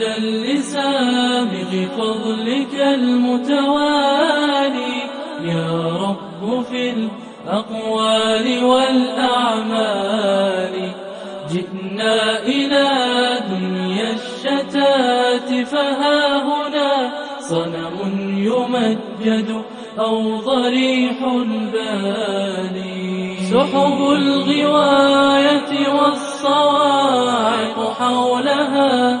حمدا لسابق فضلك المتوالي. يا رب في الأقوال والأعمال. جئنا إلى دنيا الشتات فها هنا صنم يمجد أو ضريح بالي. سحب الغواية والصواعق حولها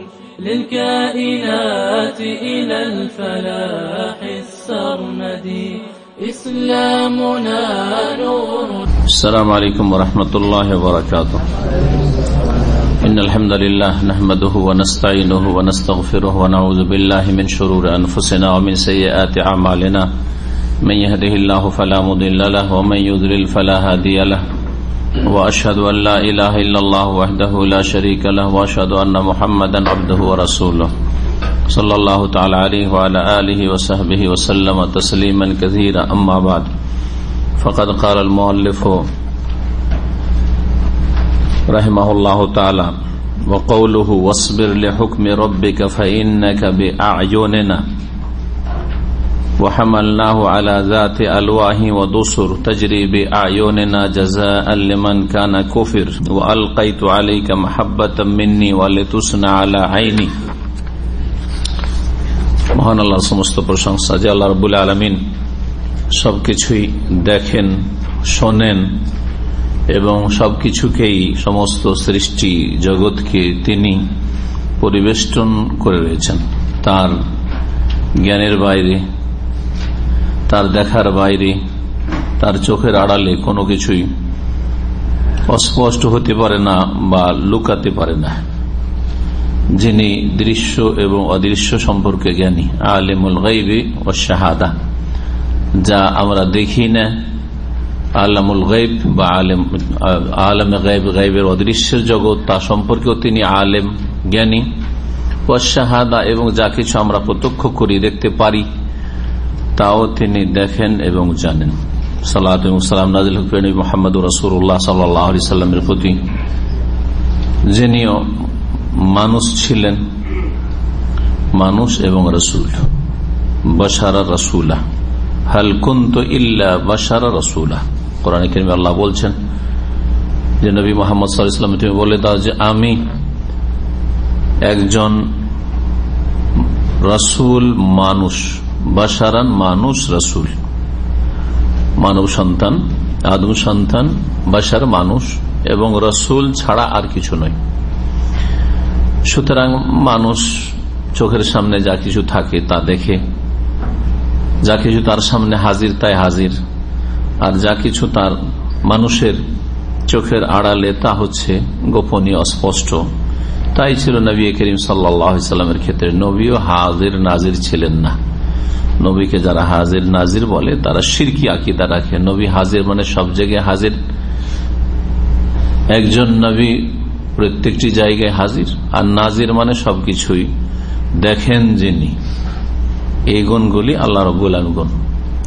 للكائنات إلى الفلاح السرمدي إسلامنا نور. السلام عليكم ورحمة الله وبركاته. إن الحمد لله نحمده ونستعينه ونستغفره ونعوذ بالله من شرور أنفسنا ومن سيئات أعمالنا. من يهده الله فلا مضل له ومن يضلل فلا هادي له. وأشهد أن لا إله إلا الله وحده لا شريك له وأشهد أن محمدا عبده ورسوله. صلى الله تعالى عليه وعلى آله وصحبه وسلم تسليما كثيرا. أما بعد، فقد قال المؤلف رحمه الله تعالى، وقوله واصبر لحكم ربك فإنك بأعيننا. وحملناه على ذات ألواه ودسر تجري بأعيننا جزاء لمن كان كفر وألقيت عليك محبة مني ولتصنع على عيني মহান আল্লাহর সমস্ত প্রশংসা যে আল্লাহ রবুল আলমিন সবকিছুই দেখেন শোনেন এবং সবকিছুকেই সমস্ত সৃষ্টি জগৎকে তিনি পরিবেষ্টন করে রয়েছেন তার জ্ঞানের বাইরে তার দেখার বাইরে তার চোখের আড়ালে কোনো কিছুই অস্পষ্ট হতে পারে না বা লুকাতে পারে না। যিনি দৃশ্য এবং অদৃশ্য সম্পর্কে জ্ঞানী, আলিমুল গাইবি ও শাহাদা, যা আমরা দেখি না। আলমুল গাইব বা আলেম, আলমে গাইব গাইবের অদৃশ্যের জগৎ, তা সম্পর্কেও তিনি আলেম, জ্ঞানী। ও শাহাদা এবং যা কিছু আমরা প্রত্যক্ষ করি, দেখতে পারি। তাও তিনি দেখেন এবং জানেন। সালাম নাজিল হুকেন মোহাম্মদ রসুল্লাহ সাল্লামের প্রতি। যিনিও মানুষ ছিলেন, মানুষ এবং রসুল। বসারা রসুলা। হালকুন্ত ইল্লা বসারা রসুলা। কোরআন কেরিমে আল্লাহ বলছেন যে, নবী মোহাম্মদ সাল্লাম তুমি বলে দাও যে, আমি একজন রসুল মানুষ। বাসারান মানুষ রসুল। মানব সন্তান, আদম সন্তান বাসার মানুষ এবং রসুল ছাড়া আর কিছু নয়। সুতরাং মানুষ চোখের সামনে যা কিছু থাকে তা দেখে। যা কিছু তার সামনে হাজির তাই হাজির। আর যা কিছু তার মানুষের চোখের আড়ালে তা হচ্ছে গোপনীয়, অস্পষ্ট। তাই ছিল নবী করিম সাল্লামের ক্ষেত্রে নবীও হাজির, নাজির ছিলেন না। নবীকে যারা হাজির নাজির বলে, তারা সিরকি আকিদা রাখে। নবী হাজির মানে সব জায়গায় হাজির। একজন নবী প্রত্যেকটি জায়গায় হাজির, আর নাজির মানে সবকিছুই দেখেন যিনি এই গুণগুলি আল্লাহ রবুল গুণ।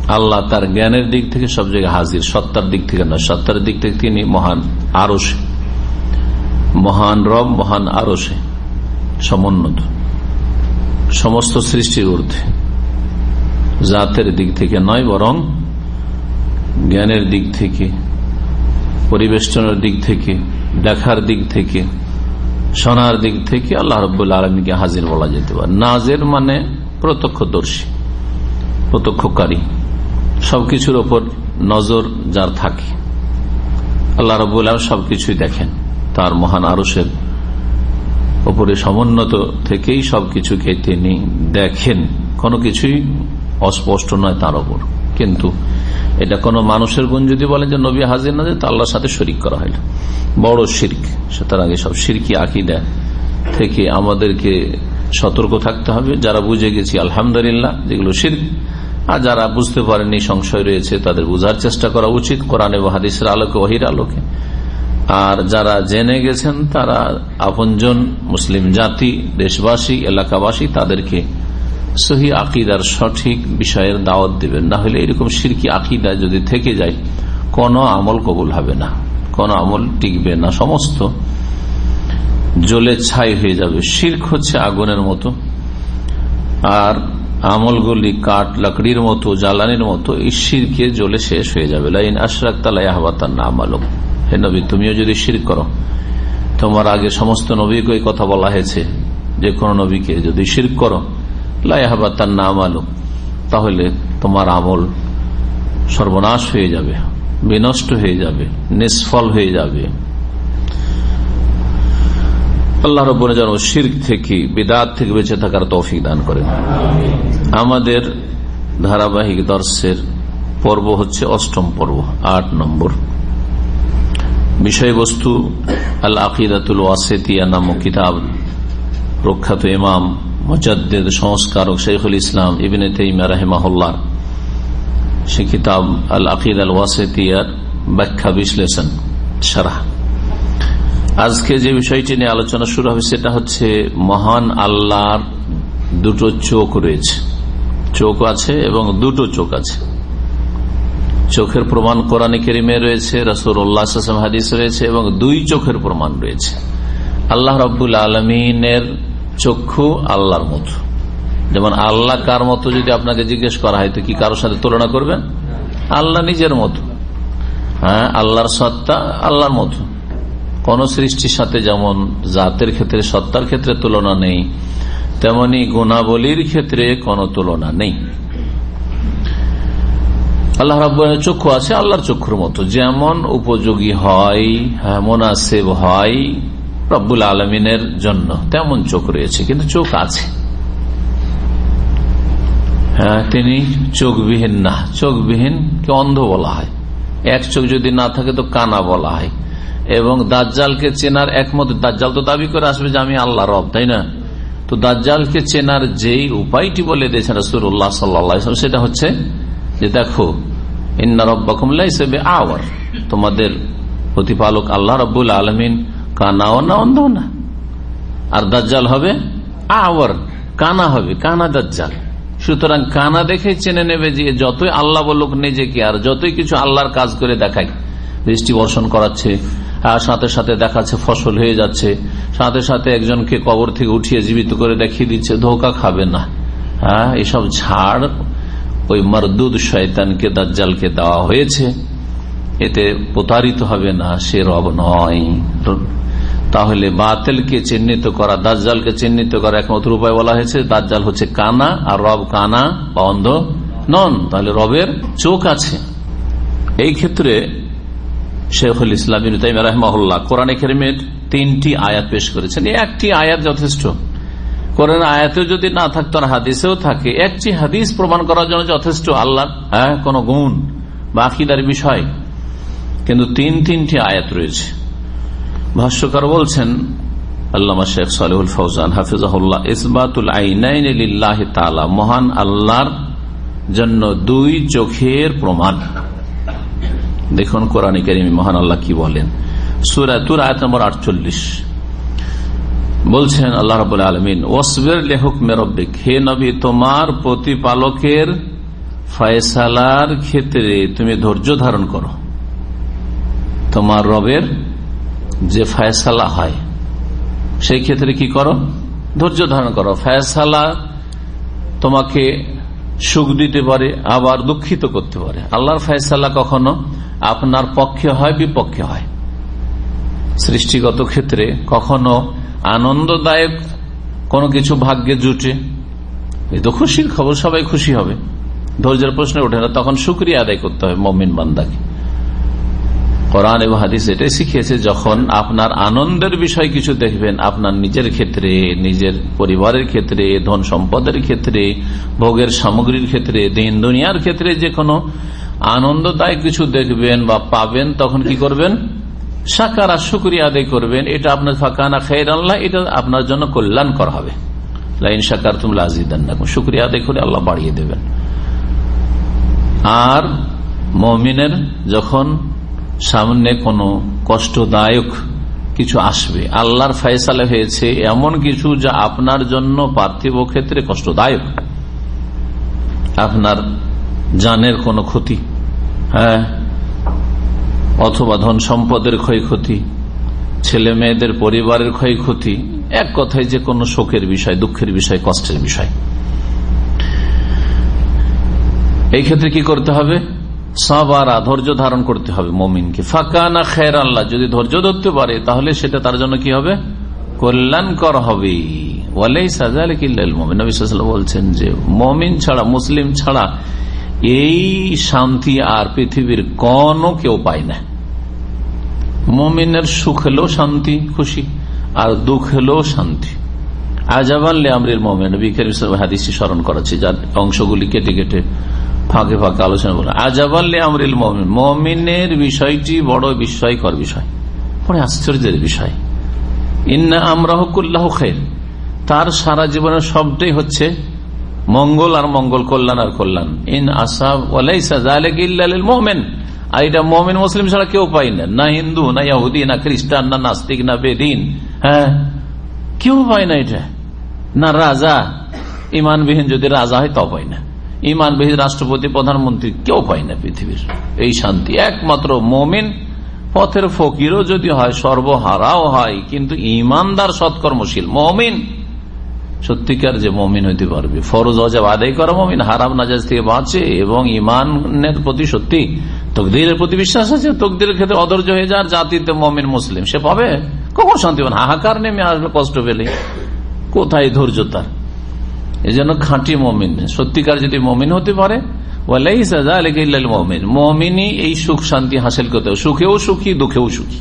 আল্লাহ তার জ্ঞানের দিক থেকে সব জায়গায় হাজির, সত্তার দিক থেকে না সত্তার দিক থেকে তিনি মহান আরসে মহান রব, মহান আরসে সমুন্নত। সমস্ত সৃষ্টির ঊর্ধ্বে। জাতের দিক থেকে নয়, বরং জ্ঞানের দিক থেকে, পরিবেষ্টনের দিক থেকে, দেখার দিক থেকে, শোনার দিক থেকে আল্লাহ রব আলমীকে হাজির বলা যেতে পারে। নাজের মানে প্রত্যক্ষদর্শী, প্রত্যক্ষকারী, সবকিছুর ওপর নজর যার থাকে। আল্লাহ রবুল সবকিছুই দেখেন, তার মহান আরসের ওপরে সমুন্নত থেকেই সবকিছুকে তিনি দেখেন। কোনো কিছুই অস্পষ্ট নয় তার ওপর কিন্তু এটা কোনো মানুষের গুণ যদি বলেন যে নবী হাজির না তা আল্লাহর সাথে শরিক করা হয় বড় শির্ক। সুতরাং সব সিরকি আকিদা থেকে আমাদেরকে সতর্ক থাকতে হবে। যারা বুঝে গেছি, আলহামদুলিল্লাহ, যেগুলো শির্ক, আর যারা বুঝতে পারেননি, সংশয় রয়েছে, তাদের বুঝার চেষ্টা করা উচিত কোরআন এবং আলোকে, ওহির আলোকে। আর যারা জেনে গেছেন, তারা আপনজন, মুসলিম জাতি, দেশবাসী, এলাকাবাসী, তাদেরকে সহি আকিদার সঠিক বিষয়ের দাওয়াত দিবেন। না হলে এরকম সিরকি আকিদা যদি থেকে যায়, কোনো আমল কবুল হবে না। কোন আমল টিকবে না। সমস্ত জলে ছাই হয়ে যাবে। শির্ক হচ্ছে আগুনের মতো। আর আমলগুলি কাঠ, লাকড়ির মতো, জ্বালানির মতো, এই শিরকে জ্বলে শেষ হয়ে যাবে। লাইন আশরাক তালাই আহবাতার নাম আলম হে নবী, তুমিও যদি শির করো, তোমার আগে সমস্ত নবীকে কথা বলা হয়েছে। যে কোন নবীকে যদি শির করো লাইহাবাতার নাম আলম তাহলে তোমার আমল সর্বনাশ হয়ে যাবে, বিনষ্ট হয়ে যাবে, নিষ্ফল হয়ে যাবে। আল্লাহ রব যেন শির থেকে, বিদাত থেকে বেঁচে থাকার তৌফিক দান করেন। আমাদের ধারাবাহিক দর্শের পর্ব হচ্ছে অষ্টম পর্ব, আট নম্বর। বিষয়বস্তু আল আকিদাতুল ওয়াসেতিয়া নামক কিতাব প্রখ্যাত ইমাম মজাদ্দেদ সংস্কারক শেখুল ইসলাম ইবিনে তেইমা রাহেমাহুল্লার সে কিতাব আল আকিদ আল ওয়াসেতিয়ার ব্যাখ্যা বিশ্লেষণ সারা আজকে যে বিষয়টি নিয়ে আলোচনা শুরু হবে সেটা হচ্ছে মহান আল্লাহর দুটো চোখ রয়েছে। চোখ আছে এবং দুটো চোখ আছে। চোখের প্রমাণ কোরআন কেরিমে রয়েছে রসুল্লাহাম হাদিস রয়েছে এবং দুই চোখের প্রমাণ রয়েছে। আল্লাহ রব্বুল আলমিনের চক্ষু আল্লাহর মতো। যেমন আল্লাহ কার মতো যদি আপনাকে জিজ্ঞেস করা হয় তো কি কারোর সাথে তুলনা করবেন? আল্লাহ নিজের মতো। হ্যাঁ আল্লাহর সত্তা আল্লাহর মতো। কোন সৃষ্টির সাথে যেমন জাতের ক্ষেত্রে সত্তার ক্ষেত্রে তুলনা নেই তেমনি গুণাবলীর ক্ষেত্রে কোন তুলনা নেই। আল্লাহ রাব্বুলের চক্ষু আছে আল্লাহর চক্ষুর মতো। যেমন উপযোগী হয় হ্যাঁ, মোনাসেব হয় রব্বুল আলমিনের জন্য। তেমন চোখ রয়েছে, কিন্তু চোখ আছে। হ্যাঁ তিনি চোখবিহীন না। চোখবিহীন কে অন্ধ বলা হয়। এক চোখ যদি না থাকে তো কানা বলা হয়। এবং দাজ্জালকে চেনার একমত দাজ্জাল তো দাবি করে আসবে যে আমি আল্লাহ রব, তাই না? তো দাজ্জালকে চেনার যেই উপায়টি বলে দিয়েছেন রসুল্লাহ সাল্লা সেটা হচ্ছে যে দেখো, ইন্না রব্বাকুমলাইসবে আওয়ার তোমাদের প্রতিপালক আল্লাহ রব্বুল আলমিন কানাও না অন্ধ না। আর দাজ্জাল হবে আওয়ার, কানা হবে, কানা দাজ্জাল। সুতরাং কানা দেখে চেনে নেবে যে যতই আল্লাহ বলুক নিজেকে, আর যতই কিছু আল্লাহর কাজ করে দেখায় বৃষ্টি বর্ষণ করাচ্ছে সাথে সাথে দেখাচ্ছে ফসল হয়ে যাচ্ছে, সাথে সাথে একজনকে কবর থেকে উঠিয়ে জীবিত করে দেখিয়ে দিচ্ছে, ধোকা খাবে না। হ্যাঁ এসব ঝাড় ওই মরদুদ শয়তানকে, দাজ্জালকে দেওয়া হয়েছে। এতে প্রতারিত হবে না, সে রব নয়। তাহলে বাতেলকে চিহ্নিত করা, দাজ্জালকে চিহ্নিত করা একমাত্র উপায় বলা হয়েছে। দাজ্জাল হচ্ছে কানা, আর রব কানা বা অন্ধ নন। তাহলে রবের চোখ আছে। এই ক্ষেত্রে শেখুল ইসলাম রহমাহুল্লাহ কোরআন কেরিমের তিনটি আয়াত পেশ করেছেন। একটি আয়াত যথেষ্ট। কোরআন আয়াতেও যদি না থাকতো আর হাদিসেও থাকে। একটি হাদিস প্রমাণ করার জন্য যথেষ্ট আল্লাহ হ্যাঁ কোন গুণ বা আকিদার বিষয়। কিন্তু তিন তিনটি আয়াত রয়েছে। ভাষ্যকার বলছেন, আল্লামা শেখ সালেহুল ফৌজান হাফিজাহুল্লাহ, ইসবাতুল আইনাইন তালা মহান আল্লাহর জন্য দুই চোখের প্রমাণ। দেখুন কোরআন করিম মহান আল্লাহ কি বলেন। সুরাতুর আয়াত নম্বর আটচল্লিশ। বলছেন আল্লাহ রব আলমিন ওসবের লেহক মেরব্বিক হে নবী, তোমার প্রতিপালকের ফয়সালার ক্ষেত্রে তুমি ধৈর্য ধারণ করো। তোমার রবের যে ফয়সালা হয়, সেই ক্ষেত্রে কি করো? ধৈর্য ধারণ করো। ফয়সালা তোমাকে সুখ দিতে পারে, আবার দুঃখিত করতে পারে। আল্লাহর ফয়সালা কখনো আপনার পক্ষে হয়, বিপক্ষে হয়। সৃষ্টিগত ক্ষেত্রে কখনো আনন্দদায়ক কোনো কিছু ভাগ্যে জুটে। এই তো খুশির খবর, সবাই খুশি হবে। ধৈর্যের প্রশ্নে ওঠে না, তখন শুক্রিয়া আদায় করতে হবে মমিন বান্দাকে। কোরআন এবং হাদিস এটাই শিখিয়েছে, যখন আপনার আনন্দের বিষয় কিছু দেখবেন, আপনার নিজের ক্ষেত্রে, নিজের পরিবারের ক্ষেত্রে, ধন সম্পদের ক্ষেত্রে, ভোগের সামগ্রীর ক্ষেত্রে, দিন দুনিয়ার ক্ষেত্রে যে কোনো আনন্দদায়ক কিছু দেখবেন বা পাবেন, তখন কি করবেন? সাকারা শুক্রিয়া আদায় করবেন, এটা আপনার ফাঁকানা খের আল্লাহ, এটা আপনার জন্য কল্যাণকর হবে। লাইন সাকার তুমি লাজিদান শুক্রিয়া আদায় করে আল্লাহ বাড়িয়ে দেবেন। আর মমিনের যখন সামনে কোনো কষ্টদায়ক কিছু আসবে। আল্লাহর ফয়সালে হয়েছে এমন কিছু যা আপনার জন্য পার্থিব ক্ষেত্রে কষ্টদায়ক। আপনার জানের কোনো ক্ষতি হ্যাঁ? অথবা ধন সম্পদের ক্ষয়ক্ষতি, ছেলে মেয়েদের পরিবারের ক্ষয়ক্ষতি, এক কথায় যে কোনো শোকের বিষয়, দুঃখের বিষয়, কষ্টের বিষয়। এই ক্ষেত্রে কি করতে হবে? সাবারা ধৈর্য ধারণ করতে হবে মমিনকে। ফাঁকা না খের আল্লাহ যদি ধৈর্য ধরতে পারে, তাহলে সেটা তার জন্য কি হবে? কল্যাণকর হবে। বলছেন যে, মমিন ছাড়া, মুসলিম ছাড়া এই শান্তি আর পৃথিবীর কোন কেউ পায় না। মমিনের সুখ হলেও শান্তি, খুশি, আর দুঃখ হলেও শান্তি। আজাবাল্লে আমরিল মোমেন। হাদিসি স্মরণ করাচ্ছি, যার অংশগুলি কেটে কেটে ফাঁকে ফাঁকে আলোচনা বলে আজাবাল্লে আমরিল মোমিন। মমিনের বিষয়টি বড় বিস্ময়কর বিষয়। বড় আশ্চর্যের বিষয়। ইন্না আমরা হকুল্লাহ খের তার সারা জীবনের সবটাই হচ্ছে মঙ্গল আর মঙ্গল কল্যাণ আর কল্যাণ। ইন আসাব মোমেন। আর এটা মোমেন মুসলিম ছাড়া কেউ পাই না। না হিন্দু, না ইহুদি, না খ্রিস্টান, না নাস্তিক, না বেদিন। হ্যাঁ? কেউ পায় না এটা। না রাজা। ইমানবিহীন যদি রাজা হয় তাও পাই না। ইমানবিহীন রাষ্ট্রপতি, প্রধানমন্ত্রী, কেউ পায় না পৃথিবীর। এই শান্তি একমাত্র মমিন, পথের ফকিরও যদি হয়, সর্বহারাও হয়, কিন্তু ইমানদার সৎকর্মশীল মমিন, সত্যিকার যে মমিন হইতে পারবে। ফরজ অজাব আদায় করা মমিন, হারাম নাজাজ থেকে বাঁচে এবং ইমানের প্রতি সত্যি তকদিরের প্রতি বিশ্বাস আছে, তকদিরের ক্ষেত্রে অধৈর্য হয়ে যার জাতিতে মমিন মুসলিম, সে পাবে। কখন শান্তি পান হাহাকার নেমে আসবে কষ্ট পেলে। কোথায় ধৈর্য তার? এই জন্য খাঁটি মমিন। সত্যিকার যদি মমিন হতে পারে মমিনই এই সুখ শান্তি হাসিল করতে সুখেও সুখী, দুঃখেও সুখী।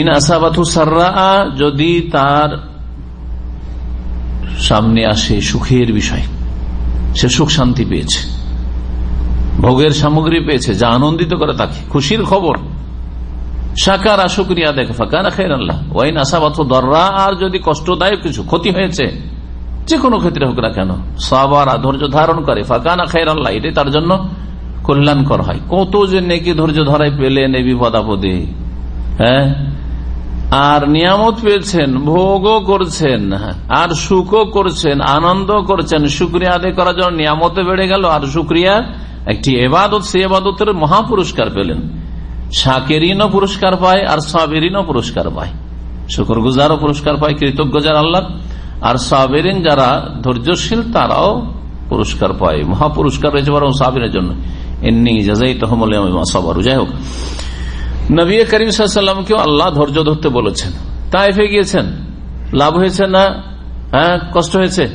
ইন আসাবাথু সাররা, যদি তার সামনে আসে সুখের বিষয়, সে সুখ শান্তি পেয়েছে। ভোগের সামগ্রী পেয়েছে, যা আনন্দিত করে তাকে, খুশির খবর। সাকারা শুক্রিয়া দেখে ফাঁকা না খের আল্লাহ ওয়াইন আসাবাথ দররা, আর যদি কষ্টদায়ক কিছু, ক্ষতি হয়েছে যে কোনো ক্ষেত্রে হোক না কেন সবার ধৈর্য ধারণ করে। ফাঁকা না খের আল্লাহ এটাই তার জন্য কল্যাণকর হয়। কত যে নেকি ধৈর্য ধরাই পেলেন এই বিপদাপদে। হ্যাঁ? আর নিয়ামত পেয়েছেন, ভোগও করছেন, আর সুখও করছেন, আনন্দ করছেন। সুক্রিয়া আদায় করার জন্য নিয়ামতে বেড়ে গেল, আর সুক্রিয়া একটি এবাদত সে এবাদতের মহাপুরস্কার পেলেন। শাকেরিনও পুরস্কার পায়, আর সাবেরিনও পুরস্কার পায়। শুকর গুজারও পুরস্কার পায়, কৃতজ্ঞ যার আল্লাহ আর সাবেরিন যারা ধৈর্যশীল, তারাও পুরস্কার পায়। মহাপুরস্কার রয়েছে বরং সাবিরের জন্য। এমনি যাই তহমল সবার। যাই হোক, নবী করিম সাল্লামকেও আল্লাহ ধৈর্য ধরতে বলেছেন। তাই তাইফে গিয়েছেন। লাভ হয়েছে না? হ্যাঁ কষ্ট হয়েছে?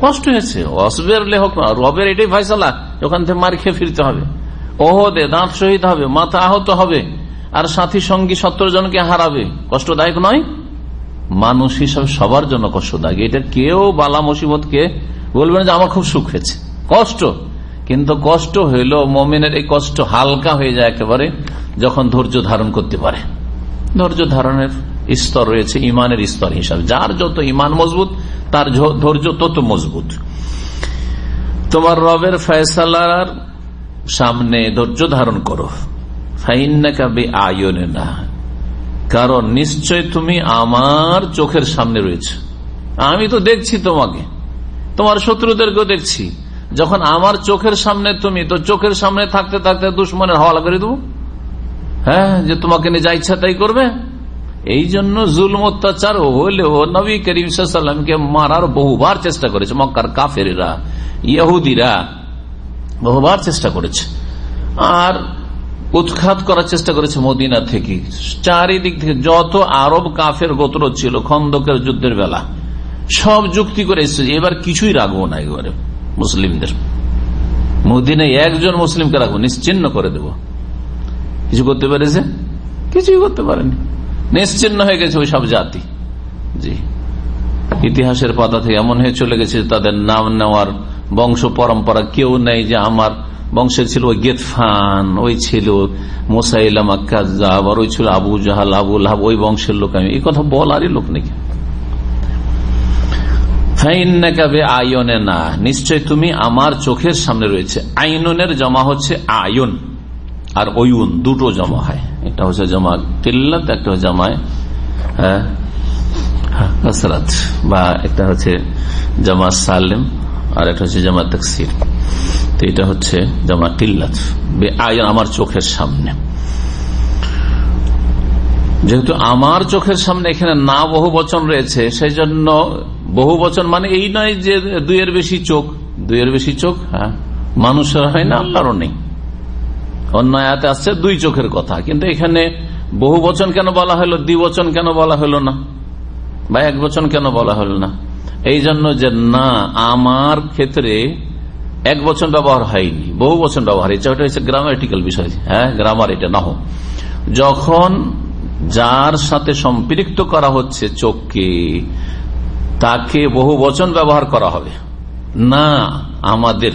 কষ্ট হয়েছে। অসবের লেহক রবের এটাই ফাইসালা ওখান থেকে মার খেয়ে ফিরতে হবে। ওহদে দাঁত শহীদ হবে, মাথা আহত হবে, আর সাথী সঙ্গী সত্তর জনকে হারাবে। কষ্টদায়ক নয়? মানুষ হিসাবে সবার জন্য কষ্টদায়ক। এটা কেউ বালা মুসিবতকে বলবেন যে, আমার খুব সুখ হয়েছে। কষ্ট। কিন্তু কষ্ট হইল মমিনের এই কষ্ট হালকা হয়ে যায় একেবারে যখন ধৈর্য ধারণ করতে পারে। ধৈর্য ধারণের স্তর রয়েছে, ইমানের স্তর হিসাবে। যার যত ইমান মজবুত, তার ধৈর্য তত মজবুত। তোমার রবের ফয়সালার সামনে ধৈর্য ধারণ করো। আয়নে না কারণ নিশ্চয় তুমি আমার চোখের সামনে রয়েছে। আমি তো দেখছি তোমাকে। তোমার শত্রুদেরকেও দেখছি। যখন আমার চোখের সামনে তুমি, তো চোখের সামনে থাকতে থাকতে দুশ্মনের হওয়ালা করে দেবো। হ্যাঁ যে তোমাকে নিয়ে যা ইচ্ছা তাই করবে। এই জন্য জুলম অত্যাচার হলেও নবী করিম মারার বহুবার চেষ্টা করেছে মক্কার কাফেরা ইহুদিরা। বহুবার চেষ্টা করেছে। আর উৎখাত করার চেষ্টা করেছে মদিনা থেকে। চারিদিক থেকে যত আরব কাফের গোত্র ছিল, খন্দকের যুদ্ধের বেলা, সব যুক্তি করে এসেছে এবার কিছুই রাখব না এবারে মুসলিমদের। মদিনায় একজন মুসলিমকে রাখব, নিশ্চিন্ন করে দেব। কিছু করতে পেরেছে? কিছুই করতে পারেনি। নিশ্চিন্ন হয়ে গেছে ওই সব জাতি। জি। ইতিহাসের পাতা থেকে এমন হয়ে চলে গেছে তাদের নাম নেওয়ার বংশ পরম্পরা কেউ নেই যে আমার বংশে ছিল ওই গেতফান, ওই ছিল মোসাইলাম আকাজাব আর ওই ছিল আবু জাহাল আবুল হাব ওই বংশের লোক আমি। এই কথা বলারই লোক নাকি আয়নে না। নিশ্চয় তুমি আমার চোখের সামনে রয়েছে। আইনের জমা হচ্ছে আয়ন, আর ওয়ুন, দুটো জমা হয়। একটা হচ্ছে জমা তিল্লাত, একটা জমায় হ্যাঁ হসরাত বা একটা হচ্ছে জমা সালেম। আর একটা হচ্ছে জামা তকসির। তো এটা হচ্ছে জামা কিল্লাত আয়ন আমার চোখের সামনে। যেহেতু আমার চোখের সামনে এখানে না বহু বচন রয়েছে সেই জন্য বহু বচন মানে এই নয় যে দুইয়ের বেশি চোখ। দুইয়ের বেশি চোখ হ্যাঁ? মানুষের হয় না আল্লাহরও নেই। অন্য আয়াতে আসছে দুই চোখের কথা, কিন্তু এখানে বহু বচন কেন বলা হলো দ্বিবচন কেন বলা হলো না? বা এক বচন কেন বলা হলো না? এই জন্য যে না, আমার ক্ষেত্রে এক বচন ব্যবহার হয়নি, বহু বছর ব্যবহার এটা হচ্ছে গ্রামাটিক্যাল বিষয় হ্যাঁ গ্রামার এটা, না হোক। যখন যার সাথে সম্পৃক্ত করা হচ্ছে চোখকে, তাকে বহু বচন ব্যবহার করা হবে। না, আমাদের,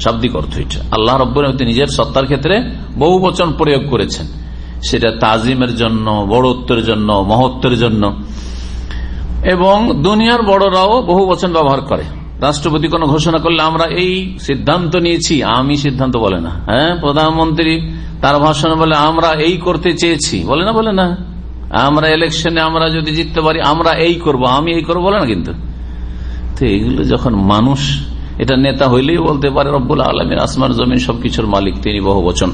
শাব্দিক অর্থ এটা। আল্লাহ রব্বর নিজের সত্তার ক্ষেত্রে বহু বচন প্রয়োগ করেছেন। সেটা তাজিমের জন্য, বড়ত্বের জন্য, মহত্বের জন্য। এবং দুনিয়ার বড়রাও বহু বচন ব্যবহার করে। রাষ্ট্রপতি কোন ঘোষণা করলে, আমরা এই সিদ্ধান্ত নিয়েছি, আমি সিদ্ধান্ত বলে না। হ্যাঁ প্রধানমন্ত্রী তার ভাষণ বলে, আমরা এই করতে চেয়েছি। বলে না বলে না। আমরা ইলেকশনে আমরা যদি জিততে পারি, আমরা এই করব। আমি এই করব বলে না কিন্তু। তো এইগুলো যখন মানুষ এটা নেতা হইলেই বলতে পারে, রব্বুল আলমীর আসমান, জমিন সবকিছুর মালিক, তিনি বহু বচন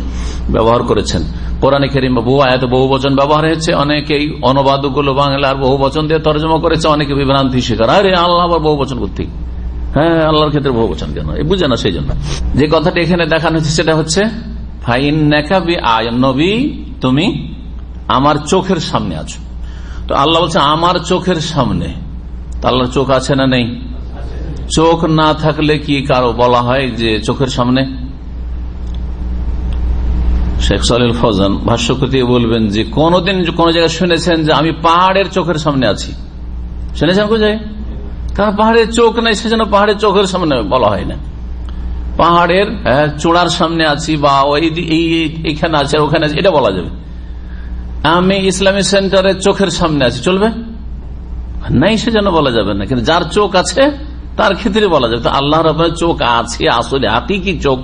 ব্যবহার করেছেন। কোরআন খেরিম বহু আয়াত বহু বচন ব্যবহার হয়েছে, অনেকেই অনুবাদগুলো বাংলার বহু বচন দিয়ে তর্জমা করেছে, অনেকে বিভ্রান্তি শিকার। আরে, আল্লাহ আবার বহু বচন করতে হ্যাঁ আল্লাহর ক্ষেত্রে বহু বচন কেন বুঝে না সেই জন্য। যে কথাটি এখানে দেখানো হচ্ছে সেটা হচ্ছে ফাইন তুমি আমার চোখের সামনে আছো। তো আল্লাহ বলছে, আমার চোখের সামনে। আল্লাহর চোখ আছে না নেই? চোখ না থাকলে কি কারও বলা হয় যে চোখের সামনে? শেখ সালিল ফজান ভাষ্যকৃতি বলবেন যে কোনদিন কোন জায়গায় শুনেছেন যে আমি পাহাড়ের চোখের সামনে আছি। শুনেছেন কোথায় কারণ পাহাড়ের চোখ নাই, সেজন্য পাহাড়ের চোখের সামনে বলা হয় না। পাহাড়ের চূড়ার সামনে আছি বা এইখানে আছে ওখানে আছে, এটা বলা যাবে। আমি ইসলামী সেন্টারের চোখের সামনে আছি, চলবে? নাই, সেজন্য বলা যাবে না। কিন্তু যার চোখ আছে তার ক্ষেত্রে বলা যাবে আল্লাহ রবের চোখ আছে, আসলে কি চোখ?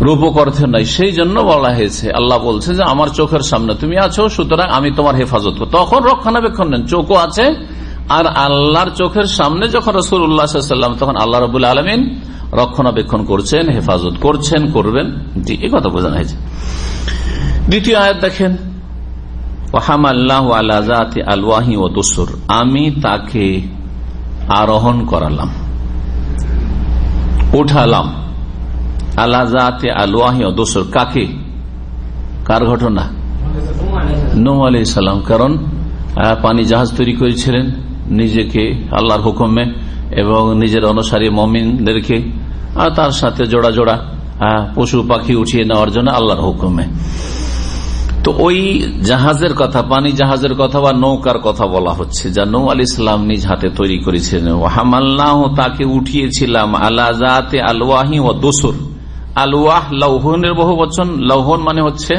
রূপক অর্থে নয়। সেই জন্য বলা হয়েছে, আল্লাহ বলছে যে, আমার চোখের সামনে তুমি আছো, সুতরাং আমি তোমার হেফাজত করব। তখন রক্ষণাবেক্ষণ নেন, চোখও আছে, আর আল্লাহর চোখের সামনে যখন রসুল উল্লাহাম তখন আল্লাহ রবুল আলমিন রক্ষণাবেক্ষণ করছেন, হেফাজত করছেন, করবেন। জি, এ কথা বোঝানো হয়েছে। দ্বিতীয় আয়াত দেখেন আমি তাকে আরোহণ করালাম। উঠালাম। আল্লাহাতে আলওয়াহি ও দোসর কাকে? কার ঘটনা? নৌ আলি সাল্লাম কারণ পানি জাহাজ তৈরি করেছিলেন নিজেকে আল্লাহর হুকুমে এবং নিজের অনুসারী মমিনদেরকে আর তার সাথে জোড়া জোড়া পশু পাখি উঠিয়ে নেওয়ার জন্য আল্লাহর হুকুমে। তো ওই জাহাজের কথা, পানি জাহাজের কথা বা নৌকার কথা বলা হচ্ছে, যা নৌ আল ইসলাম নিজ হাতে তৈরি করেছিলেন। ওহামাল্লাহ তাকে উঠিয়েছিলাম আল্লাহাতে আলওয়াহি ও দোসর। আলওয়াহ লৌহনের বহু বচন, লৌহন মানে হচ্ছে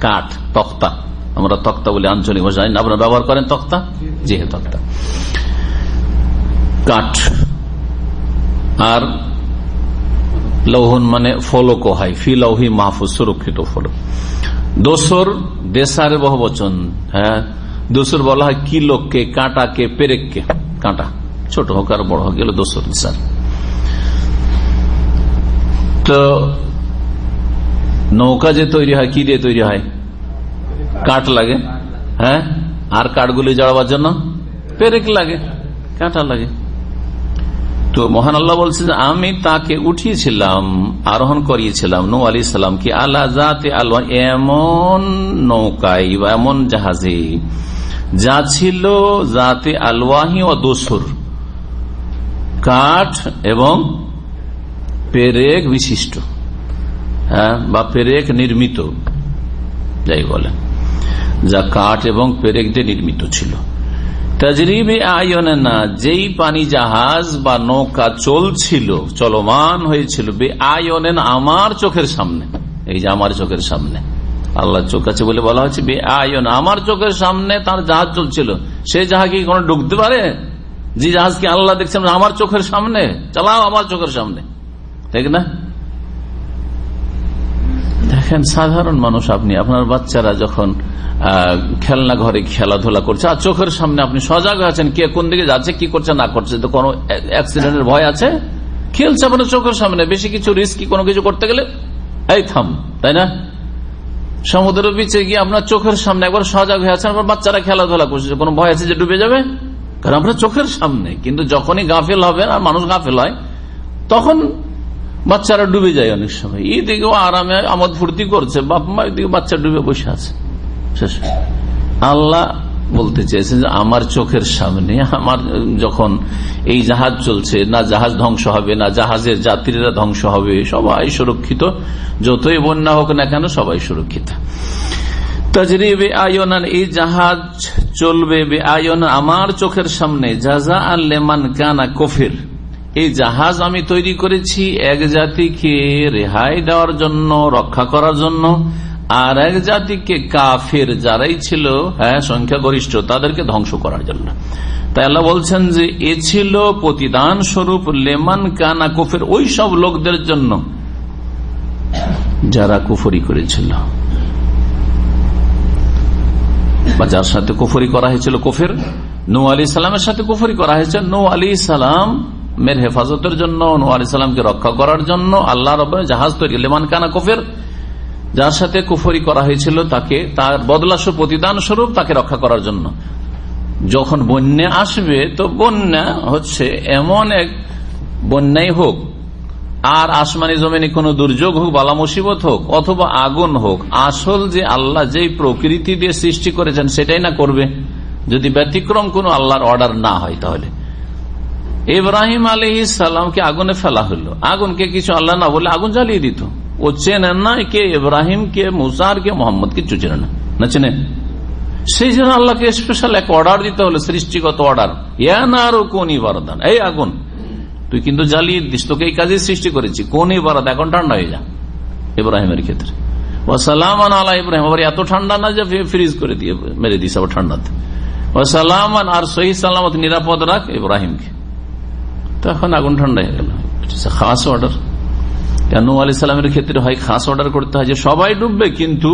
কাঠ, তক্তা। আমরা তক্তা বলে আঞ্চলিক ভাষায় আপনারা ব্যবহার করেন তক্তা? জি তক্তা। কাঠ। আর লৌহন মানে ফলক হয়, ফি লৌহি মাহফুজ, সুরক্ষিত ফলক। দোসর দেশার বহু বচন হ্যাঁ? দোসর বলা হয় কিলোকে কাঁটাকে, পেরেককে। কাঁটা, ছোট হোক আর বড় হোক গেল দোসর, দেশার। তো নৌকা যে তৈরি হয়, কি দিয়ে তৈরি হয়? কাঠ লাগে হ্যাঁ? আর কাঠগুলি জড়াবার জন্য পেরেক লাগে, কাঁটা লাগে। তো মহান আল্লাহ বলছে যে আমি তাকে উঠিয়েছিলাম, আরোহণ করিয়েছিলাম। নৌ আলী সাল্লামকে আল্লাহ জাতে আল্লাহ এমন নৌকায় বা এমন জাহাজে যা ছিল জাতে আলওয়াহি ও দোসর, কাঠ এবং পেরেক বিশিষ্ট হ্যাঁ বা পেরেক নির্মিত, যাই বলে যা কাঠ এবং পেরেক দিয়ে নির্মিত ছিল। তাজরিবে আয়নে না যেই পানি জাহাজ বা নৌকা চলছিল, চলমান হয়েছিল, বে আয়নেন আমার চোখের সামনে। এই যে আমার চোখের সামনে। আল্লাহ চোখ আছে বলে বলা হচ্ছে বে আয়ন আমার চোখের সামনে তার জাহাজ চলছিল। সে জাহাজ কি কোনো ডুবতে পারে? যে জাহাজ কি আল্লাহ দেখছেন আমার চোখের সামনে? চালাও আমার চোখের সামনে। ঠিক না? দেখেন, সাধারণ মানুষ আপনি, আপনার বাচ্চারা যখন খেলনা ঘরে খেলাধুলা করছে। আর চোখের সামনে আপনি সজাগ আছেন, কে কোন দিকে যাচ্ছে, কি করছে, না করছে তো কোনো অ্যাক্সিডেন্টের ভয় আছে, খেলছে আপনার চোখের সামনে। বেশি কিছু রিস্কি কোনো কিছু করতে গেলে, এই থাম, তাই না? সমুদ্র বিচে গিয়ে আপনার চোখের সামনে একবার সজাগ হয়ে আছেন, আপনার বাচ্চারা খেলাধুলা করছে, কোনো ভয় আছে যে ডুবে যাবে? কারণ আপনার চোখের সামনে। কিন্তু যখনই গাফেল হবে আর মানুষ গাফেল হয়, তখন বাচ্চারা ডুবে যায় অনেক সময়। এই দিকেও আরামে আমদ ফুর্তি করছে বাপ মা দিকে বাচ্চা ডুবে বসে আছে। শেষ। আল্লাহ বলতে চেয়েছেন যে, আমার চোখের সামনে আমার যখন এই জাহাজ চলছে, না জাহাজ ধ্বংস হবে, না জাহাজের যাত্রীরা ধ্বংস হবে, সবাই সুরক্ষিত। যতই বন্যা হোক না কেন সবাই সুরক্ষিত। এই জাহাজ চলবে বে আয়ন আমার চোখের সামনে। জাজা কানা কফির। এই জাহাজ আমি তৈরি করেছি এক জাতিকে রেহাই দেওয়ার জন্য, রক্ষা করার জন্য। আর এক জাতিকে কাফের যারাই ছিল হ্যাঁ সংখ্যাগরিষ্ঠ, তাদেরকে ধ্বংস করার জন্য। তাই আল্লাহ বলছেন যে, এ ছিল প্রতিদান স্বরূপ লেমান কানা কুফের ওই সব লোকদের জন্য যারা কুফরি করেছিল। বা যার সাথে কুফরি করা হয়েছিল কুফের? নৌ আলী সালামের সাথে কুফরি করা হয়েছে। নৌ আলী সালাম মের হেফাজতের জন্য নৌ আলী সালামকে রক্ষা করার জন্য আল্লাহ রব জাহাজ তৈরি, লেমান কানা কুফের যার সাথে কুফরি করা হয়েছিল তাকে, তার বদলাস প্রতিদান স্বরূপ তাকে রক্ষা করার জন্য। যখন বন্যা আসবে, তো বন্যা হচ্ছে এমন এক বন্যাই হোক। আর আসমানি জমিনে কোন দুর্যোগ হোক, বালা মুসিবত হোক, অথবা আগুন হোক, আসল যে আল্লাহ যেই প্রকৃতি দিয়ে সৃষ্টি করেছেন, সেটাই না করবে। যদি ব্যতিক্রম কোন আল্লাহর অর্ডার না হয় তাহলে। ইব্রাহিম আলী সালামকে আগুনে ফেলা হলো। আগুনকে কিছু আল্লাহ না বলে আগুন জ্বালিয়ে দিত। ও চেনেন না কে ইব্রাহিম কে মুসার কে মোহাম্মদ কিছু চেনে না না চেনে সেই জন্য আল্লাহকে স্পেশাল এক অর্ডার দিতে হলো সৃষ্টিগত অর্ডার আরও কোন ইবারদান এই আগুন তুই কিন্তু জ্বালিয়ে দিস তোকে এই কাজে সৃষ্টি করেছি কোন ইবারত এখন ঠান্ডা হয়ে যা ইব্রাহিমের ক্ষেত্রে ও সালাম আল্লাহ ইব্রাহিম আবার এত ঠান্ডা না যে ফ্রিজ করে দিয়ে মেরে দিস আবার ঠান্ডাতে ও সালাম আর সহি সালামত নিরাপদ রাখ ইব্রাহিমকে তখন আগুন ঠান্ডা হয়ে গেল খাস অর্ডার নু আলি ক্ষেত্রে হয় খাস অর্ডার করতে হয় যে সবাই ডুববে, কিন্তু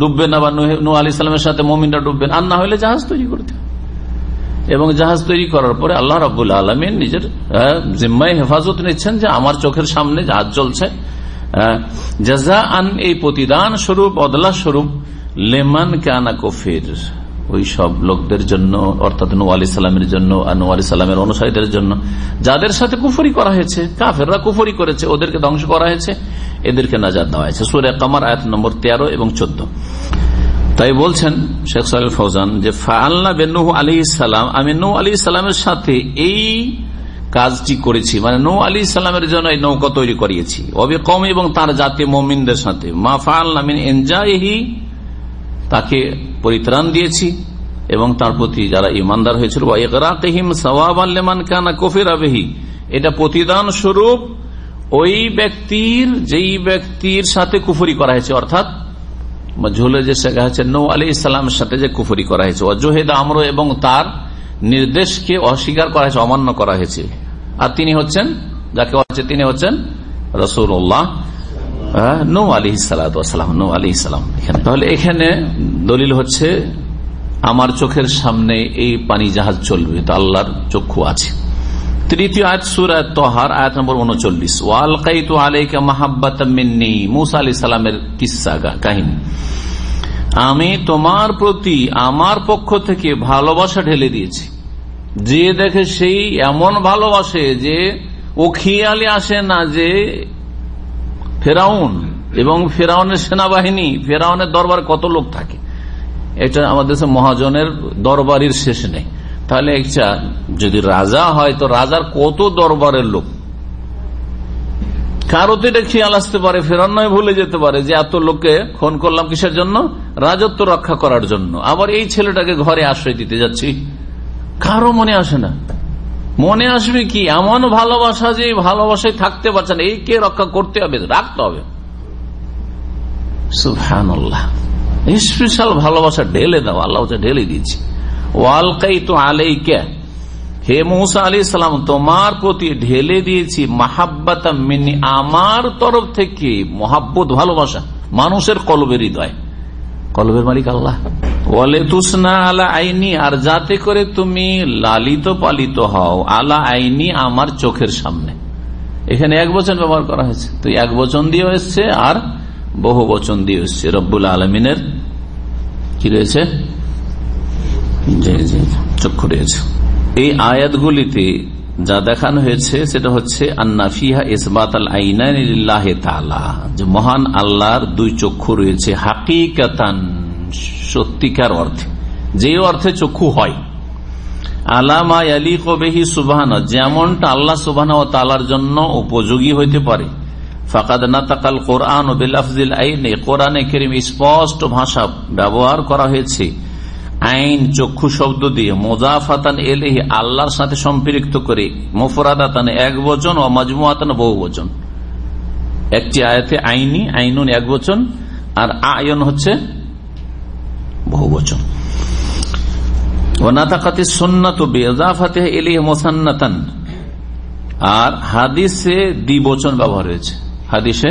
ডুববে না বা নু আলি সালামের সাথে মমিনরা ডুববেন আর না হলে জাহাজ তৈরি করতে এবং জাহাজ তৈরি করার পরে আল্লাহ রাবুল আলমিন নিজের জিম্মায় হেফাজত নিচ্ছেন যে আমার চোখের সামনে জাহাজ চলছে জাজা আন এই প্রতিদান স্বরূপ, অদলা স্বরূপ, লেমান কানা কফির। ওই সব লোকদের জন্য, অর্থাৎ নৌ আলি সালামের জন্য আর নৌ আলি সালামের অনুসারীদের জন্য, যাদের সাথে কুফরি করা হয়েছে, কাফেররা কুফরি করেছে, ওদেরকে ধ্বংস করা হয়েছে, এদেরকে নাজাদ দেওয়া হয়েছে। সুরে কামার, আয়াত নম্বর তেরো এবং চোদ্দ। তাই বলছেন শেখ সাহেব ফৌজান যে ফাল্লা বেনুহ আলী ইসালাম আমি নৌ আলী ইসলামের সাথে এই কাজটি করেছি। মানে নৌ আলী ইসলামের জন্য এই নৌকা তৈরি করিয়েছি। অবে কম এবং তার জাতীয় মমিনদের সাথে। মা ফাল্লা মিন এনজাহি তাকে পরিত্রাণ দিয়েছি এবং তার প্রতি যারা ইমানদার হয়েছিল এটা প্রতিদান স্বরূপ ওই ব্যক্তির, যেই ব্যক্তির সাথে কুফরি করা হয়েছে, অর্থাৎ ঝুলে যে শেখা হয়েছে নৌ আলী ইসলামের সাথে যে কুফরি করা হয়েছে অজহেদ আমর এবং তার নির্দেশকে অস্বীকার করা হয়েছে, অমান্য করা হয়েছে। আর তিনি হচ্ছেন, যাকে তিনি হচ্ছেন রসুল্লাহ নৌ আলী সালাম নৌ আলী এখানে তাহলে এখানে দলিল হচ্ছে, আমার চোখের সামনে এই পানি জাহাজ চলবে তো আল্লাহর চক্ষু আছে। তৃতীয় আয়াত সুরায় তোহার, আয়াত নম্বর উনচল্লিশ। ওয়াল কাইতু আলাইকা মাহাব্বাত মিন্নি, মুসা আলি সালামের কিসা কাহিনী। আমি তোমার প্রতি আমার পক্ষ থেকে ভালোবাসা ঢেলে দিয়েছি। যে দেখে সেই এমন ভালোবাসে যে ও খেয়ালে আসে না যে ফেরাউন এবং ফেরাউনের সেনাবাহিনী, ফেরাউনের দরবার কত লোক থাকে? এটা আমাদের দেশে মহাজনের দরবারির শেষ নেই। তাহলে একটা, যদি রাজা হয়, তো রাজার কত দরবারের লোক? কারও তো এটা খেয়াল আসতে পারে ফেরান নয় ভুলে যেতে পারে যে এত লোককে ফোন করলাম কিসের জন্য? রাজত্ব রক্ষা করার জন্য। আবার এই ছেলেটাকে ঘরে আশ্রয় দিতে যাচ্ছি। কারও মনে আসে না। মনে আসবে কি? এমন ভালোবাসা যে ভালোবাসায় থাকতে পারছেন এই কে রক্ষা করতে হবে, রাখতে হবে। স্পেশাল ভালোবাসা ঢেলে দাও, আল্লাহ ঢেলে দিয়েছি। ওয়ালকাই তো আলাই কে হে মৌসা আলী সালাম, তোমার প্রতি ঢেলে দিয়েছি মাহাব্বাত মিনি আমার তরফ থেকে মহাব্বত ভালোবাসা, মানুষের কলবের হৃদয়। কলবের মালিক আল্লাহ। বলে তুসনা আলা আইনি, আর যাতে করে তুমি লালিত পালিত হও, আলা আইনি আমার চোখের সামনে। এখানে এক বচন ব্যবহার করা হয়েছে। তো এক বচন দিয়ে এসছে, আর বহু বচন দিয়ে এসছে। রব্বুল আলমিনের কি রয়েছে? চক্ষু রয়েছে। এই আয়াতগুলিতে যা দেখানো হয়েছে, সেটা হচ্ছে আন্নাফিহা ইসবাত আল আইনাহ যে মহান আল্লাহর দুই চক্ষু রয়েছে, হাকিকাতান। সত্যিকার অর্থে। যে অর্থে চক্ষু হয়। আলামা আলী কবেহি সুবাহান যেমনটা আল্লাহ সুবাহ ও তালার জন্য উপযোগী হইতে পারে। ফাকাদ নাতাকাল কোরআন ও বেলাফজিল আইনে, কোরআনে কেরিম স্পষ্ট ভাষা ব্যবহার করা হয়েছে। আইন, চক্ষু শব্দ দিয়ে মোজাফাতান আল্লাহর সাথে সম্পৃক্ত করে এক বচন ও বহু বচন। একটি আয়াতে আইনি, আইনুন এক বচন, আর আয়ন হচ্ছে বহু বচন আর হাদিসে দ্বিবচন ব্যবহার হয়েছে। হাদিসে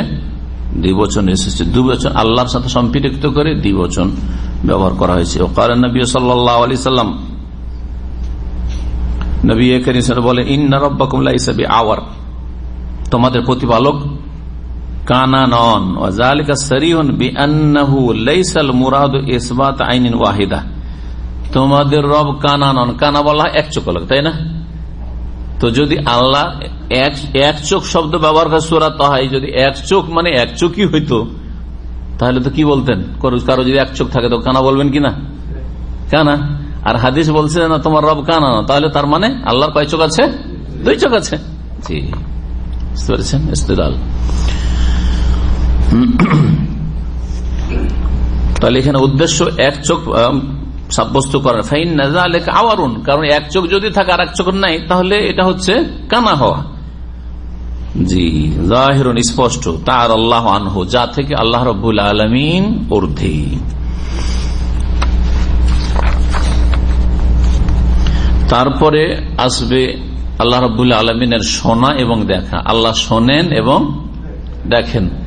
দ্বিবচন এসেছে। দুবচন আল্লাহর সাথে সম্পৃক্ত করে দ্বিবচন ব্যবহার করা হয়েছে। ও কারণ নবী সাল্লাহ আলি সাল্লাম, নবী বলে ইন্না হিসাবে আওয়ার তোমাদের প্রতিপালক কানা নন ওয়াজালিকা সরিহন বিআন্নাহু লাইসাল মুরাদ ইসবাত আইনিন ওয়াহিদা। তোমাদের রব কানা নন কানা বলা এক চোখ তাই না? তো যদি আল্লাহ এক চোখ শব্দ ব্যবহার করে সুরাত হয় যদি এক চোখ মানে এক চোখই হইতো, তাহলে তো কি বলতেন? কারও যদি এক চোখ থাকে তো কানা বলবেন কিনা কানা। আর হাদিস বলছে না, তোমার রব কানা না, তাহলে তার মানে আল্লাহর কয় চোখ আছে? দুই চোখ আছে। জি, বুঝতে পেরেছেন? তাহলে এখানে উদ্দেশ্য এক চোখ সাব্যস্ত করার। ফাইন নাজা লেখা আওয়ারুন, কারণ এক চোখ যদি থাকে আর এক চোখ নাই, তাহলে এটা হচ্ছে কানা হওয়া। জি, জাহিরুন স্পষ্ট তার আল্লাহ আনহু, যা থেকে আল্লাহ রবুল আলমিন ঊর্ধ্বে। তারপরে আসবে আল্লাহ রবুল্লা আলমিনের শোনা এবং দেখা। আল্লাহ শোনেন এবং দেখেন।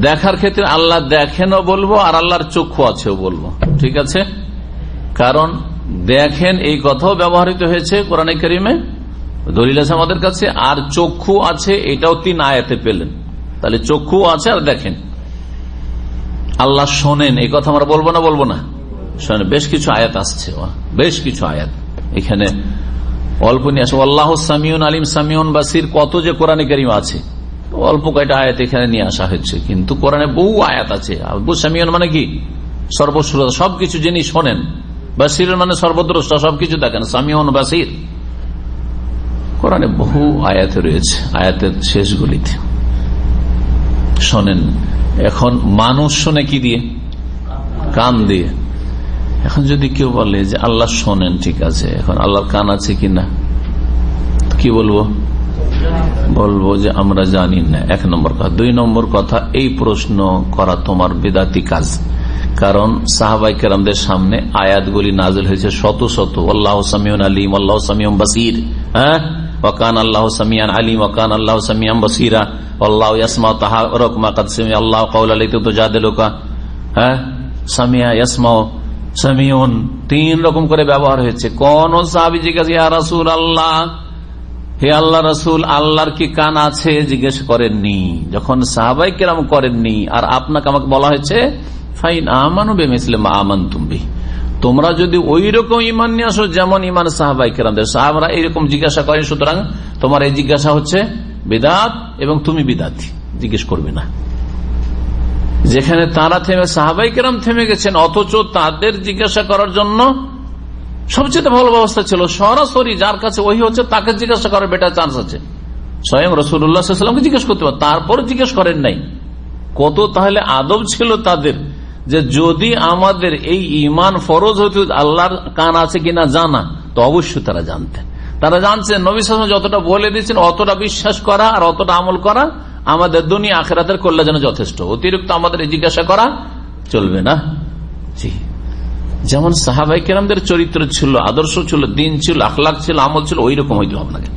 দেখার ক্ষেত্রে আল্লাহ দেখেনও বলব আর আল্লাহর চক্ষু আছেও বলব। ঠিক আছে? কারণ দেখেন এই কথাও ব্যবহৃত হয়েছে কোরআন করিমে। দলিল আছে আমাদের কাছে, আর চক্ষু আছে, এটাও তিন আয়াতে পেলেন। তাহলে চক্ষু আছে আর দেখেন। আল্লাহ শোনেন, এই কথা আমরা বলব না বলব না। শোনেন, বেশ কিছু আয়াত আসছে বেশ কিছু আয়াত। এখানে অল্প নিয়ে আসে আল্লাহ সামিউন আলিম, সামিউন বাসির, কত যে কোরআনে করিম আছে। অল্প কয়টা আয়াত এখানে নিয়ে আসা হচ্ছে কিন্তু কোরআনে বহু আয়াত আছে। সামিউন মানে কি? সর্বশ্রোতা, সবকিছু যিনি শোনেন, বাসির মানে সর্বদ্রষ্টা, সবকিছু দেখেন, সামিউন বাসির। কোরআনে বহু আয়াত রয়েছে, আয়াতের শেষগুলিতে। শোনেন, এখন মানুষ শোনে কি দিয়ে? কান দিয়ে। এখন যদি কেউ বলে যে আল্লাহ শোনেন, ঠিক আছে, এখন আল্লাহর কান আছে কি না কি বলব? বলব যে আমরা জানি না। এক নম্বর কথা। দুই নম্বর কথা, এই প্রশ্ন করা তোমার বেদাতি কাজ। কারণ সাহাবাই কেরামদের সামনে আয়াতগুলি নাজল হয়েছে শত শত। আল্লাহ সামিউন আলিম, আল্লাহ সামিউম বাসির। হ্যাঁ? ওকান আল্লাহ সামিয়ান আলিম ওকান আল্লাহ সামিয়াম বসিরা। আল্লাহ ইয়াসমা তাহা রকমা কাদসমি আল্লাহ কৌল আলিতে তো জাদে লোকা হ্যাঁ? সামিয়া ইয়াসমাও সামিউন। তিন রকম করে ব্যবহার হয়েছে। কোন সাহাবি জিজ্ঞাসা রাসুল আল্লাহ হে আল্লাহ রসুল, আল্লাহর কি কান আছে? জিজ্ঞেস করেননি। যখন সাহাবাই কেরাম করেননি, আর আপনাকে আমাকে বলা হয়েছে, ফাইন আমানু বেমিসলে আমান তুমি তোমরা যদি ওই রকম ইমান নিয়ে আসো, যেমন ইমান সাহাবাই কেরামদের। সাহাবারা এইরকম জিজ্ঞাসা করেন, সুতরাং তোমার এই জিজ্ঞাসা হচ্ছে বেদাত এবং তুমি বিদাতি। জিজ্ঞেস করবে না। যেখানে তারা থেমে, সাহাবাই কেরাম থেমে গেছেন, অথচ তাদের জিজ্ঞাসা করার জন্য সবচেয়ে ভালো ব্যবস্থা ছিল, সরাসরি যার কাছে ওই হচ্ছে, তাকে জিজ্ঞাসা করার বেটার চান্স আছে। স্বয়ং রসুল্লাহামকে জিজ্ঞেস করতে পারে তারপর জিজ্ঞেস করেন নাই। কত তাহলে আদব ছিল তাদের, যে যদি আমাদের এই ইমান ফরজ হইতে আল্লাহর কান আছে কিনা জানা, তো অবশ্যই তারা জানতেন। তারা জানছেন, নবী যতটা বলে দিচ্ছেন অতটা বিশ্বাস করা আর অতটা আমল করা আমাদের দুনিয়া আখেরাতের কল্যাণ জন্য যথেষ্ট। অতিরিক্ত আমাদের জিজ্ঞাসা করা চলবে না। জি। যেমন সাহাবাই কেরামদের চরিত্র ছিল, আদর্শ ছিল, দিন ছিল আখলাখ ছিল, আমল ছিল ওই রকম হইতে আপনাকে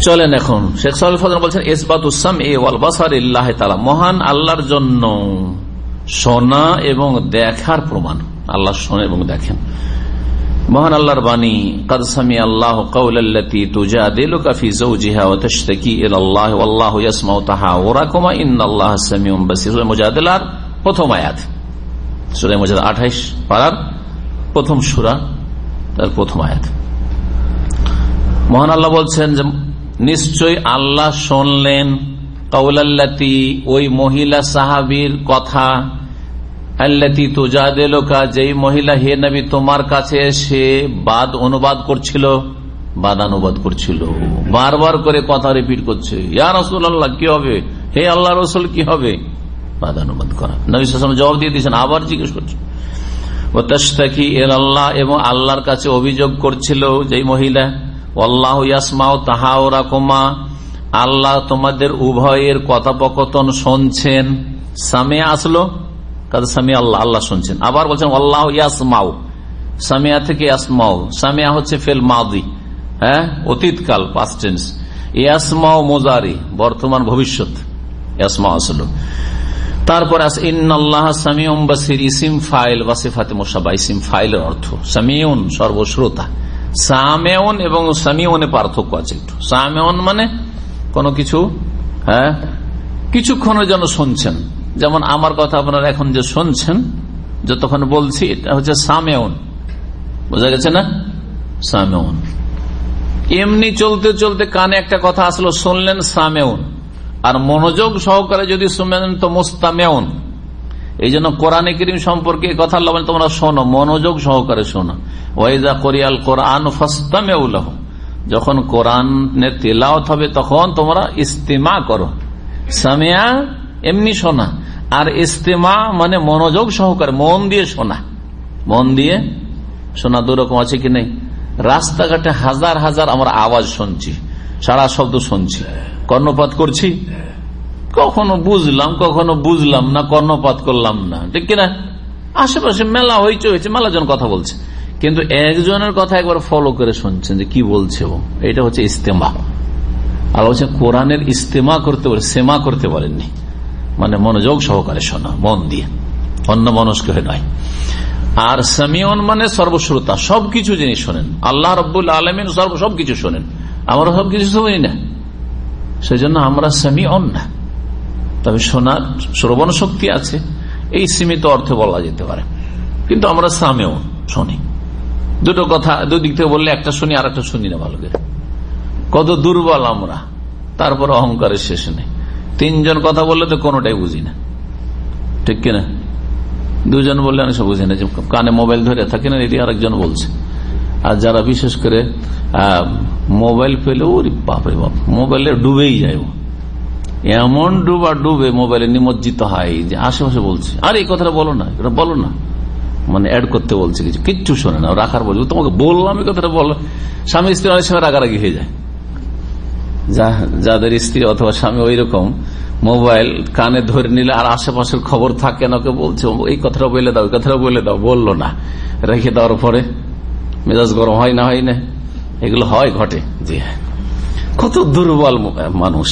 চলেন এখন, শেখ সাল বলছেন এসবাত উসাম এ ওয়ালবাসার ইল্লাহ তালা মহান আল্লাহর জন্য শোনা এবং দেখার প্রমাণ। আল্লাহ শোনে এবং দেখেন। মহান আল্লাহর বাণী কাদসামি আল্লাহ কৌলাল্লাতি তুজাদিলুকা ফি যাওজিহা ওয়া তাশতাকি ইলা আল্লাহ ওয়াল্লাহু ইয়াসমাউ তাহাওরাকুমা ইন্নাল্লাহা সামিউন বাসীর। সূরা মুজাদিলার প্রথম আয়াত সূরা মুজাদিলা 28 পারার প্রথম সূরা, তার প্রথম আয়াত। মহান আল্লাহ বলছেন যে নিশ্চয় আল্লাহ শুনলেন কৌলাল্লাতি ওই মহিলা সাহাবির কথা, আল্লাতি তুজাদেলোকা, যেই মহিলা হে নবী তোমার কাছে এসে বাদ অনুবাদ করছিল বাদানুবাদ করছিল। বারবার করে কথা রিপিট করছে, ইয়া রসুল আল্লাহ কি হবে? হে আল্লাহ রসুল, কি হবে? বাদানুবাদ করা। নবী জবাব দিয়ে দিয়েছেন, আবার জিজ্ঞেস করছে। এর আল্লাহ এবং আল্লাহর কাছে অভিযোগ করছিল যেই মহিলা আল্লাহ ইয়াসমাও তাহা ওরা কমা আল্লাহ তোমাদের উভয়ের কথোপকথন শুনছেন। সামিয়া আসলো কাদের সামিয়া আল্লাহ আল্লাহ শুনছেন। আবার বলছেন আল্লাহ ইয়াসমাও সামিয়া থেকে ইয়াসমাও সামিয়া হচ্ছে ফেল মাদি হ্যাঁ অতীতকাল পাস্ট টেন্স ইয়াসমাও মোজারি, বর্তমান ভবিষ্যৎ। ইয়াসমা আসলো। তারপর আস ইন্নআল্লাহ সামিউম বাসির, ইসিম ফাইল ওয়াসিফাতে মোসাবা ইসিম ফাইলের অর্থ, সামিউন সর্বশ্রোতা সামেউন এবং সামিউনে পার্থক্য আছে একটু। সামেউন মানে কোনো কিছু হ্যাঁ? কিছুক্ষণের জন্য শুনছেন। যেমন আমার কথা আপনারা এখন যে শুনছেন, যতক্ষণ বলছি, এটা হচ্ছে সামেউন বোঝা গেছে না? সামেউন এমনি চলতে চলতে কানে একটা কথা আসলো, শুনলেন সামেউন আর মনোযোগ সহকারে যদি শুনলেন তো মোস্তামেউন। এই জন্য কোরআনে করিম সম্পর্কে কথা বলেন, তোমরা শোনো, মনোযোগ সহকারে শোনো। ওয়াইজা কোরিয়াল কোরআন ফাস্তামেউলাহ যখন কোরআনের তেলাওত হবে, তখন তোমরা ইস্তেমা করো। সামিয়া, এমনি শোনা। আর ইস্তেমা মানে মনোযোগ সহকারে, মন দিয়ে শোনা। মন দিয়ে শোনা দুরকম আছে কি নেই? রাস্তাঘাটে হাজার হাজার আমরা আওয়াজ শুনছি, সারা শব্দ শুনছি। কর্ণপাত করছি? কখনো বুঝলাম কখনো বুঝলাম না, কর্ণপাত করলাম না। ঠিক কিনা? আশেপাশে মেলা হয়েছে হয়েছে মেলাজন কথা বলছে। কিন্তু একজনের কথা একবার ফলো করে শুনছেন যে কি বলছে ও। এটা হচ্ছে ইস্তেমা। আর হচ্ছে কোরআনের ইস্তেমা করতে পারে সেমা করতে পারেননি মানে মনোযোগ সহকারে শোনা, মন দিয়ে। অন্য মনস্ক হয়ে নয়। আর সামিয়ন মানে সর্বশ্রোতা, সবকিছু জিনিস শোনেন, আল্লাহ রব্বুল আলমিন সর্ব, সবকিছু শোনেন। আমরা সবকিছু শুনি না। সেই জন্য আমরা সামিয়ন না। তবে শোনার শ্রবণ শক্তি আছে। এই সীমিত অর্থে বলা যেতে পারে। কিন্তু আমরা সামেও শুনি। দুটো কথা দুদিক থেকে বললে একটা শুনি আর একটা শুনি না ভালো করে। কত দুর্বল আমরা, তারপর অহংকারের শেষ নেই। তিনজন কথা বললে তো কোনোটাই বুঝি না। ঠিক কিনা? দুজন বললে আমি সব বুঝি না। যে কানে মোবাইল ধরে থাকে না, এটি আরেকজন বলছে। আর যারা বিশেষ করে মোবাইল পেলে, ওর বাপরে বাপ, মোবাইলে ডুবেই যায় এমন ডুবা ডুবে মোবাইলে নিমজ্জিত হয় যে আশেপাশে বলছে, আর, এই কথাটা বলো না এটা বলো না। মানে অ্যাড করতে বলছে কিছু, কিচ্ছু শোনে না, রাখার বলছে, তোমাকে বললাম এই কথাটা বলো। স্বামী স্ত্রী অনেক সময় রাগারাগি হয়ে যায়। যাদের স্ত্রী অথবা স্বামী ওই রকম মোবাইল কানে ধরে নিলে আর আশেপাশের খবর থাকে না, ওকে বলছে এই কথাটা বলে দাও কথাটা বলে দাও, বলল না, রেখে দেওয়ার পরে মেজাজ গরম হয় না হয় না? এগুলো হয়, ঘটে। জি হ্যাঁ। কত দুর্বল মানুষ।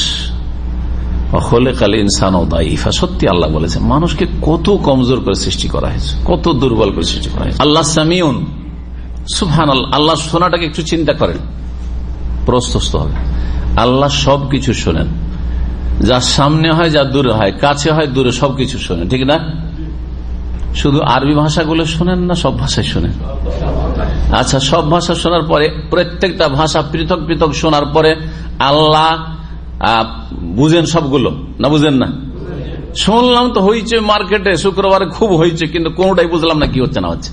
হলে কালে ইনসান ও দাইফা সত্যি আল্লাহ বলেছে মানুষকে কত কমজোর করে সৃষ্টি করা হয়েছে, কত দুর্বল করে সৃষ্টি করা হয়েছে। আল্লাহ সামিউন। সুহান আল্লাহ শোনাটাকে একটু চিন্তা করেন। প্রস্তস্ত হবে। আল্লাহ সবকিছু শোনেন। যা সামনে হয় যা দূরে হয়, কাছে হয়, দূরে সবকিছু শোনেন, ঠিক না? শুধু আরবি ভাষাগুলো শোনেন না, সব ভাষায় শোনেন। আচ্ছা সব ভাষা শোনার পরে প্রত্যেকটা ভাষা পৃথক পৃথক শোনার পরে আল্লাহ বুঝেন সবগুলো, না বুঝেন না? শুনলাম তো হয়েছে মার্কেটে, শুক্রবারে খুব হয়েছে কিন্তু কোনটাই বুঝলাম না কি হচ্ছে না হচ্ছে।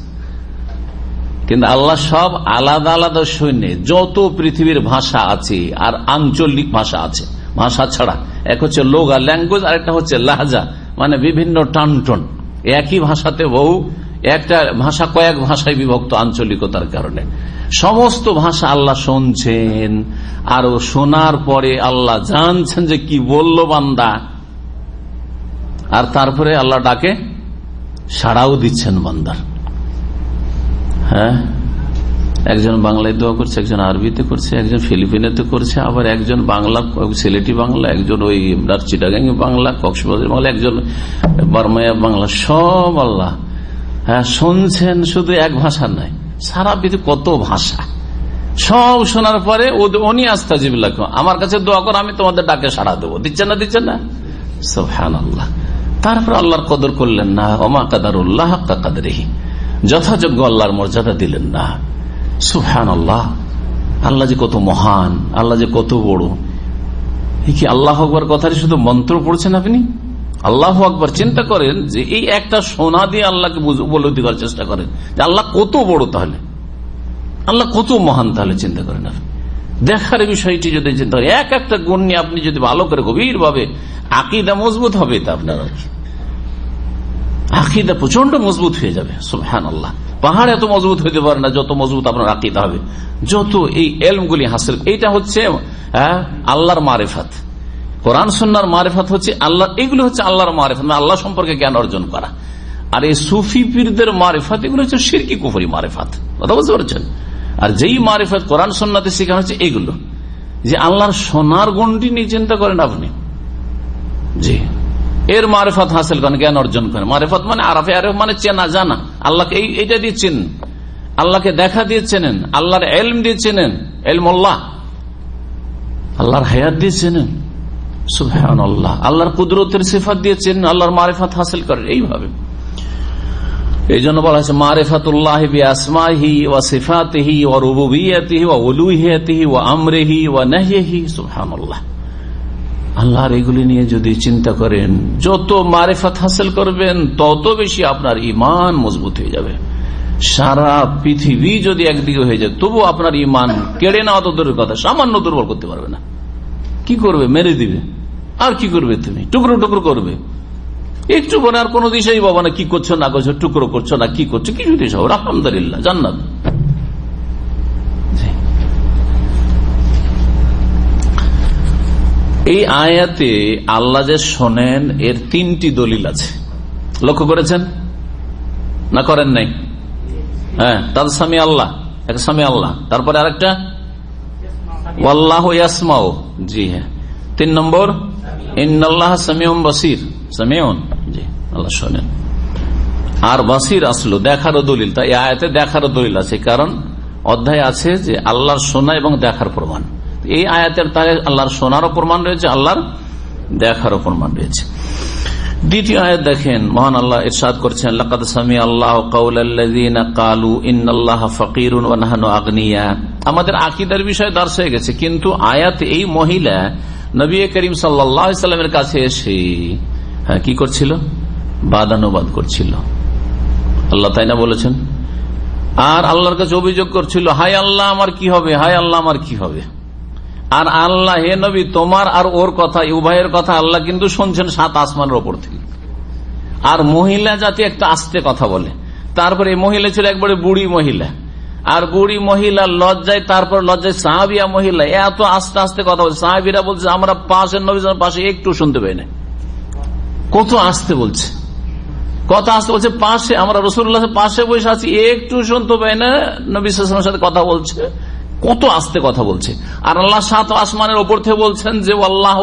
কিন্তু আল্লাহ সব আলাদা আলাদা সৈন্যে যত পৃথিবীর ভাষা আছে আর আঞ্চলিক ভাষা আছে, ভাষা ছাড়া। এক হচ্ছে লোগা, ল্যাঙ্গুয়েজ আর একটা হচ্ছে লাহাজা মানে বিভিন্ন টানটন। একই ভাষাতে বহু, একটা ভাষা কয়েক ভাষায় বিভক্ত আঞ্চলিকতার কারণে। সমস্ত ভাষা আল্লাহ শুনছেন আর শোনার পরে আল্লাহ জানছেন যে কি বলল বান্দা। আর তারপরে আল্লাহ ডাকে সাড়াও দিচ্ছেন বান্দার। হ্যাঁ? একজন বাংলায় দোয়া করছে, একজন আরবিতে করছে, একজন ফিলিপিনেতে করছে, আবার একজন বাংলা সিলেটি বাংলা, একজন ওই চিটাগাঙ্গি বাংলা, কক্সবাজার বাংলা, একজন বার্মায়া বাংলা, সব আল্লাহ। হ্যাঁ শুনছেন শুধু এক ভাষা নাই সারা পৃথিবী কত ভাষা। সব শোনার পরে উনি আস্থা জিবিল্লা আমার কাছে দোয়া করো, আমি তোমাদের ডাকে সাড়া দেবো। দিচ্ছেন না দিচ্ছেন না? সব সোহান আল্লাহ তারপর আল্লাহর কদর করলেন না অমা কাদারুল্লাহ কাদারেহি। যথাযোগ্য আল্লাহর মর্যাদা দিলেন না। সুফহান আল্লাহ আল্লাহ যে কত মহান, আল্লাহ যে কত বড়। কি আল্লাহ আকবর কথাটি শুধু মন্ত্র পড়ছেন আপনি? আল্লাহ আকবর চিন্তা করেন যে এই একটা সোনা দিয়ে আল্লাহকে উপলব্ধি করার চেষ্টা করেন। যে আল্লাহ কত বড় তাহলে? আল্লাহ কত মহান তাহলে চিন্তা করেন আপনি? দেখার বিষয়টি যদি চিন্তা করেন, এক একটা গুণ নিয়ে আপনি যদি ভালো করে গভীর ভাবে আকিদা মজবুত হবে তা আপনার আকিদা প্রচণ্ড মজবুত হয়ে যাবে সুহান আল্লাহ পাহাড় এত মজবুত হইতে পারে না, যত মজবুত আপনার আকিদা হবে। যত এই এলমগুলি হাসিল, এইটা হচ্ছে হ্যাঁ আল্লাহর মারেফাত। কোরআন সন্ন্যার মারেফাত হচ্ছে আল্লাহ, এগুলো হচ্ছে আল্লাহর মারেফাত মানে আল্লাহ সম্পর্কে জ্ঞান অর্জন করা। আর এই সুফি পীরদের মারেফাত, এগুলো হচ্ছে সিরকি কুফরি মারেফাত। কথা বুঝতে পারছেন? আর যেই মারেফাত কোরআন সন্ন্যাতে শেখানো হচ্ছে এগুলো। যে আল্লাহর সোনার গুণটি নিয়ে চিন্তা করেন আপনি। জি। এর মারেফত হাসিল করেন, জ্ঞান অর্জন করেন। মারেফত মানে আরাফে, আরেফ মানে চেনা, জানা। আল্লাহকে এই এইটা দিয়ে চেনেন। আল্লাহকে দেখা দিয়ে চেনেন। আল্লাহর এলম দিয়ে চেনেন। এলমল্লাহ। আল্লাহর হায়াত দিয়ে চেনেন। আল্লাহ আল্লাহর কুদরতের সিফাত দিয়ে চেনেন। আল্লাহর মারেফত হাসিল করেন। এইভাবে। এই জন্য বলা হয়েছে, মারেফাতুল্লাহ আসমাহি ওয়া সিফাতিহি ওয়া রুবুবিয়াতিহি ওয়া উলুহিয়াতিহি ওয়া আমরিহি আল্লাহর এগুলি নিয়ে যদি চিন্তা করেন, যত মারেফাত হাসিল করবেন, তত বেশি আপনার ইমান মজবুত হয়ে যাবে। সারা পৃথিবী যদি একদিকে হয়ে যায় তবু আপনার ইমান কেড়ে নেওয়া তো দূরের কথা, সামান্য দুর্বল করতে পারবে না। কি করবে? মেরে দিবে। আর কি করবে তুমি? টুকরো টুকরো করবে। একটু বনে আর কোনো দিশেই বাবা না, কি করছ না করছ, টুকরো করছ না, কি করছ কিছু দিশ আলহামদুলিল্লাহ, জান্নাত। এই আয়াতে আল্লাহ যে শোনেন, এর তিনটি দলিল আছে। লক্ষ্য করেছেন? না করেন নাই? হ্যাঁ তার স্বামী আল্লাহ, এক স্বামী আল্লাহ। তারপরে আরেকটা? ওয়াল্লাহ ইয়াসমাও জি হ্যাঁ। তিন নম্বর? ইন্নআল্লাহ সামিউম বাসির। সামিউন? জি, আল্লাহ শোনেন। আর বাসির আসলো, দেখারও দলিল। তাই আয়াতে দেখারও দলিল আছে। কারণ অধ্যায় আছে যে আল্লাহর শোনা এবং দেখার প্রমাণ। এই আয়াতের তাহলে আল্লাহর শোনারও প্রমাণ রয়েছে, আল্লাহর দেখারও প্রমাণ রয়েছে। দ্বিতীয় আয়াত দেখেন, মহান আল্লাহ ইরশাদ করছেন, লাকাদ সামি আল্লাহ কাউলাল্লাযিনা কালু ইন্নাল্লাহ ফাকিরুন ওয়া নাহনু আগনিয়া। আমাদের আকীদার বিষয় দর্শ হয়ে গেছে, কিন্তু আয়াত এই মহিলা নবী করিম সাল্লাল্লাহু আলাইহি সাল্লামের কাছে এসে হ্যাঁ কি করছিল? বাদানুবাদ করছিল। আল্লাহ তাই না বলেছেন? আর আল্লাহর কাছে অভিযোগ করছিল হাই আল্লাহ, আমার কি হবে? হাই আল্লাহ, আমার কি হবে? আর আল্লাহ, হে নবী, তোমার আর ওর কথা, উভয়ের কথা আল্লাহ কিন্তু শুনছেন সাত আসমানের ওপর থেকে। আর মহিলা জাতি একটা আস্তে কথা বলে। তারপরে এই মহিলা ছিল একবারে বুড়ি মহিলা। আর বুড়ি মহিলা লজ্জায়, তারপর লজ্জায় সাহাবিয়া মহিলা এত আস্তে আস্তে কথা বলছে। সাহাবিরা বলছে, আমরা পাশের নবী পাশে একটু শুনতে পাই না। কত আসতে বলছে। কত আসতে বলছে, পাশে, আমরা রসুল্লাহ পাশে বসে আছি, একটু শুনতে পাই না। নবী সাথে কথা বলছে। কত আস্তে কথা বলছে। আর আল্লাহ সাত আসমানের ওপর থেকে বলছেন যে আল্লাহ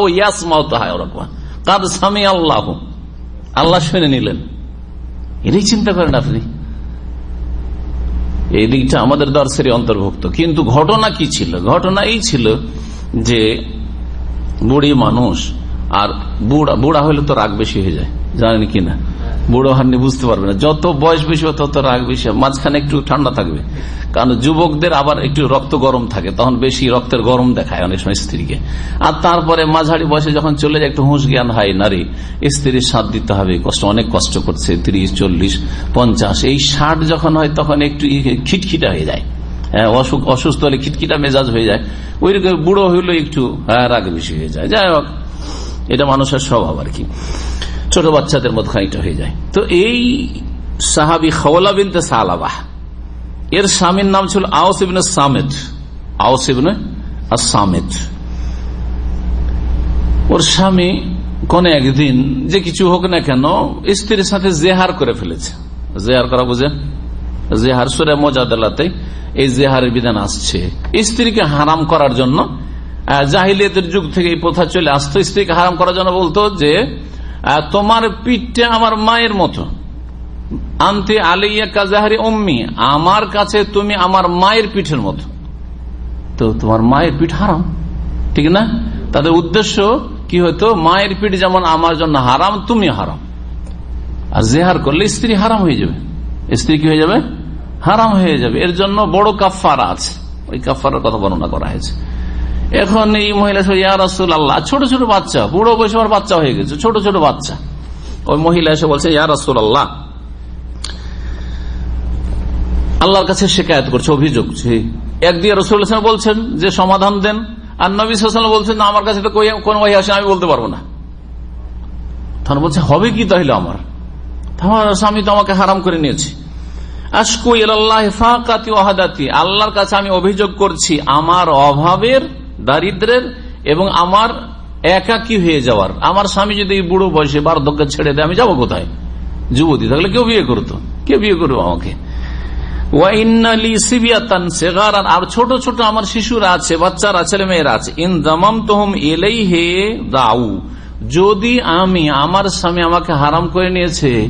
কাদ স্বামী আল্লাহ আল্লাহ শুনে নিলেন। এটাই চিন্তা করেন আপনি। এই দিকটা আমাদের দর্শের অন্তর্ভুক্ত। কিন্তু ঘটনা কি ছিল? ঘটনা এই ছিল যে, বুড়ি মানুষ আর বুড়া বুড়া হলে তো রাগ বেশি হয়ে যায়। জানেন কিনা? বুড়ো হান্নি বুঝতে পারবে না। যত বয়স বেশি হবে তত রাগ বেশি। মাঝখানে একটু ঠান্ডা থাকবে। কারণ যুবকদের আবার একটু রক্ত গরম থাকে তখন বেশি রক্তের গরম দেখায় অনেক সময় স্ত্রীকে। আর তারপরে মাঝারি বয়সে যখন চলে যায় একটু হুঁশ জ্ঞান হয় নারী স্ত্রীর সাথ দিতে হবে কষ্ট অনেক কষ্ট করছে তিরিশ চল্লিশ পঞ্চাশ। এই ষাট যখন হয় তখন একটু খিটখিটা হয়ে যায়। হ্যাঁ, অসুখ অসুস্থ হলে খিটখিটা মেজাজ হয়ে যায়। ওই বুড়ো হইলে একটু হ্যাঁ, রাগ বেশি হয়ে যায়। যাই হোক এটা মানুষের স্বভাব আর কি। ছোট বাচ্চাদের মতো খানিকটা হয়ে যায়। তো এই সাহাবি খাওয়ালা বিনতে সালাবাহ, এর স্বামীর নাম ছিল আওসিবিন সামেদ। আওসিবিন সামেদ ওর স্বামী কোন একদিন যে কিছু হোক না কেন স্ত্রীর সাথে জেহার করে ফেলেছে। জেহার করা বুঝেন? জেহার সুরে মজাদালাতে এই জেহারের বিধান আসছে। স্ত্রীকে হারাম করার জন্য জাহিলিয়াতের যুগ থেকে এই প্রথা চলে আসতো। স্ত্রীকে হারাম করার জন্য বলতো যে তোমার পিঠটা আমার মায়ের মতো। আনতে আলিয়া কাজাহারি অম্মি আমার কাছে তুমি আমার মায়ের পিঠের মতো। তো তোমার মায়ের পিঠ হারাম, ঠিক না? তাদের উদ্দেশ্য কি হতো মায়ের পিঠ যেমন আমার জন্য হারাম তুমি হারাম। আর জেহার করলে স্ত্রী হারাম হয়ে যাবে। স্ত্রী কি হয়ে যাবে? হারাম হয়ে যাবে। এর জন্য বড় কাফারা আছে। ওই কাফারার কথা বর্ণনা করা হয়েছে। এখন এই মহিলা ইয়া রাসুল আল্লাহ ছোট ছোট বাচ্চা, বুড়ো বয়সে বাচ্চা হয়ে গেছে, ছোট ছোট বাচ্চা। ওই মহিলা এসে বলছে, ইয়া রাসুল আল্লাহ আল্লাহর কাছে শেখায়ত করছে, অভিযোগ যে একদিকে রসুল বলছেন যে, সমাধান দেন। আর নবী সাল্লাম বলছেন আমার কাছে কোন ওয়াহি আসে, আমি বলতে পারব না। তখন বলছে, হবে কি তাহলে আমার? স্বামী তো আমাকে হারাম করে নিয়েছে। ফাকাতি ওয়াহাদাতি। আল্লাহর কাছে আমি অভিযোগ করছি, আমার অভাবের দারিদ্রের এবং আমার একাকি হয়ে যাওয়ার। আমার স্বামী যদি বুড়ো বয়সে বার্ধক্য ছেড়ে দেয়, আমি যাব কোথায়? যুবতী থাকলে কেউ বিয়ে করতো। কেউ বিয়ে করব আমাকে। আর ছোট ছোট আমার শিশুরা আছে, বাচ্চারা ছেলে মেয়েরা আছে। ইন দামাম তোহম এলেই হে দাউ। যদি আমি, আমার স্বামী আমাকে হারাম করে নিয়েছে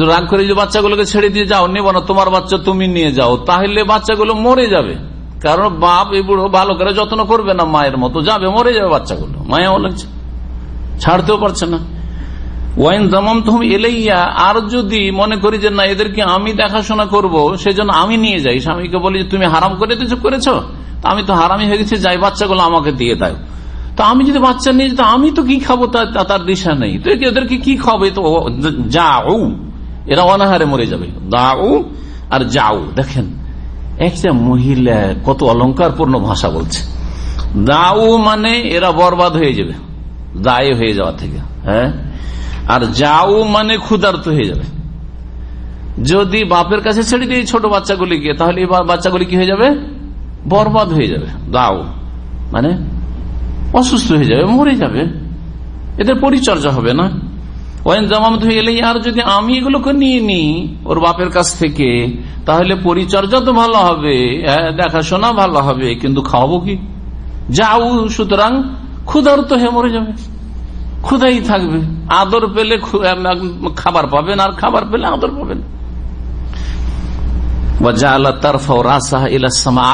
রাগ করে যে বাচ্চাগুলোকে ছেড়ে দিয়ে যাও, নেব না, তোমার বাচ্চা তুমি নিয়ে যাও, তাহলে বাচ্চাগুলো মরে যাবে। কারণ বাপ এই বুড়ো ভালো করে যত্ন করবে না মায়ের মতো। যাবে, মরে যাবে বাচ্চাগুলো। মায়াও লাগছে। ছাড়তেও পারছে না। ওয়াইন দামাম তুমি এলেইয়া আর যদি মনে করি যে না, এদেরকে আমি দেখাশোনা করব, সেজন্য আমি নিয়ে যাই। স্বামীকে বলি, তুমি হারাম করে দিয়েছ, করেছ? আমি তো হারামি হয়ে গেছি, যাই বাচ্চাগুলো আমাকে দিয়ে দাও। তো আমি যদি বাচ্চা নিয়ে যেতে আমি তো কি খাব? তার দিশা নেই। তো এদেরকে কি খাবে? তো যাও এরা অনাহারে মরে যাবে। দাও আর যাও দেখেন একটা মহিলা কত অলঙ্কারপূর্ণ ভাষা বলছে। দাউ মানে এরা বরবাদ হয়ে যাবে, দায় হয়ে যাওয়া থেকে হ্যাঁ? আর যাও মানে ক্ষুধার্ত হয়ে যাবে। যদি বাপের কাছে ছেড়ে দিয়ে ছোট বাচ্চাগুলিকে তাহলে বাচ্চাগুলি কি হয়ে যাবে? বরবাদ হয়ে যাবে দাও মানে অসুস্থ হয়ে যাবে, মরে যাবে। এদের পরিচর্যা হবে না। ওয়াইন জামামত হয়ে গেলে আর যদি আমি এগুলোকে নিয়ে নিই ওর বাপের কাছ থেকে তাহলে পরিচর্যা তো ভালো হবে হ্যাঁ, দেখাশোনা ভালো হবে কিন্তু খাওয়াবো কি? যাও সুতরাং ক্ষুধার্ত হয়ে মরে যাবে ক্ষুধাই থাকবে আদর পেলে খাবার পাবেন আর খাবার পেলে আদর পাবেন।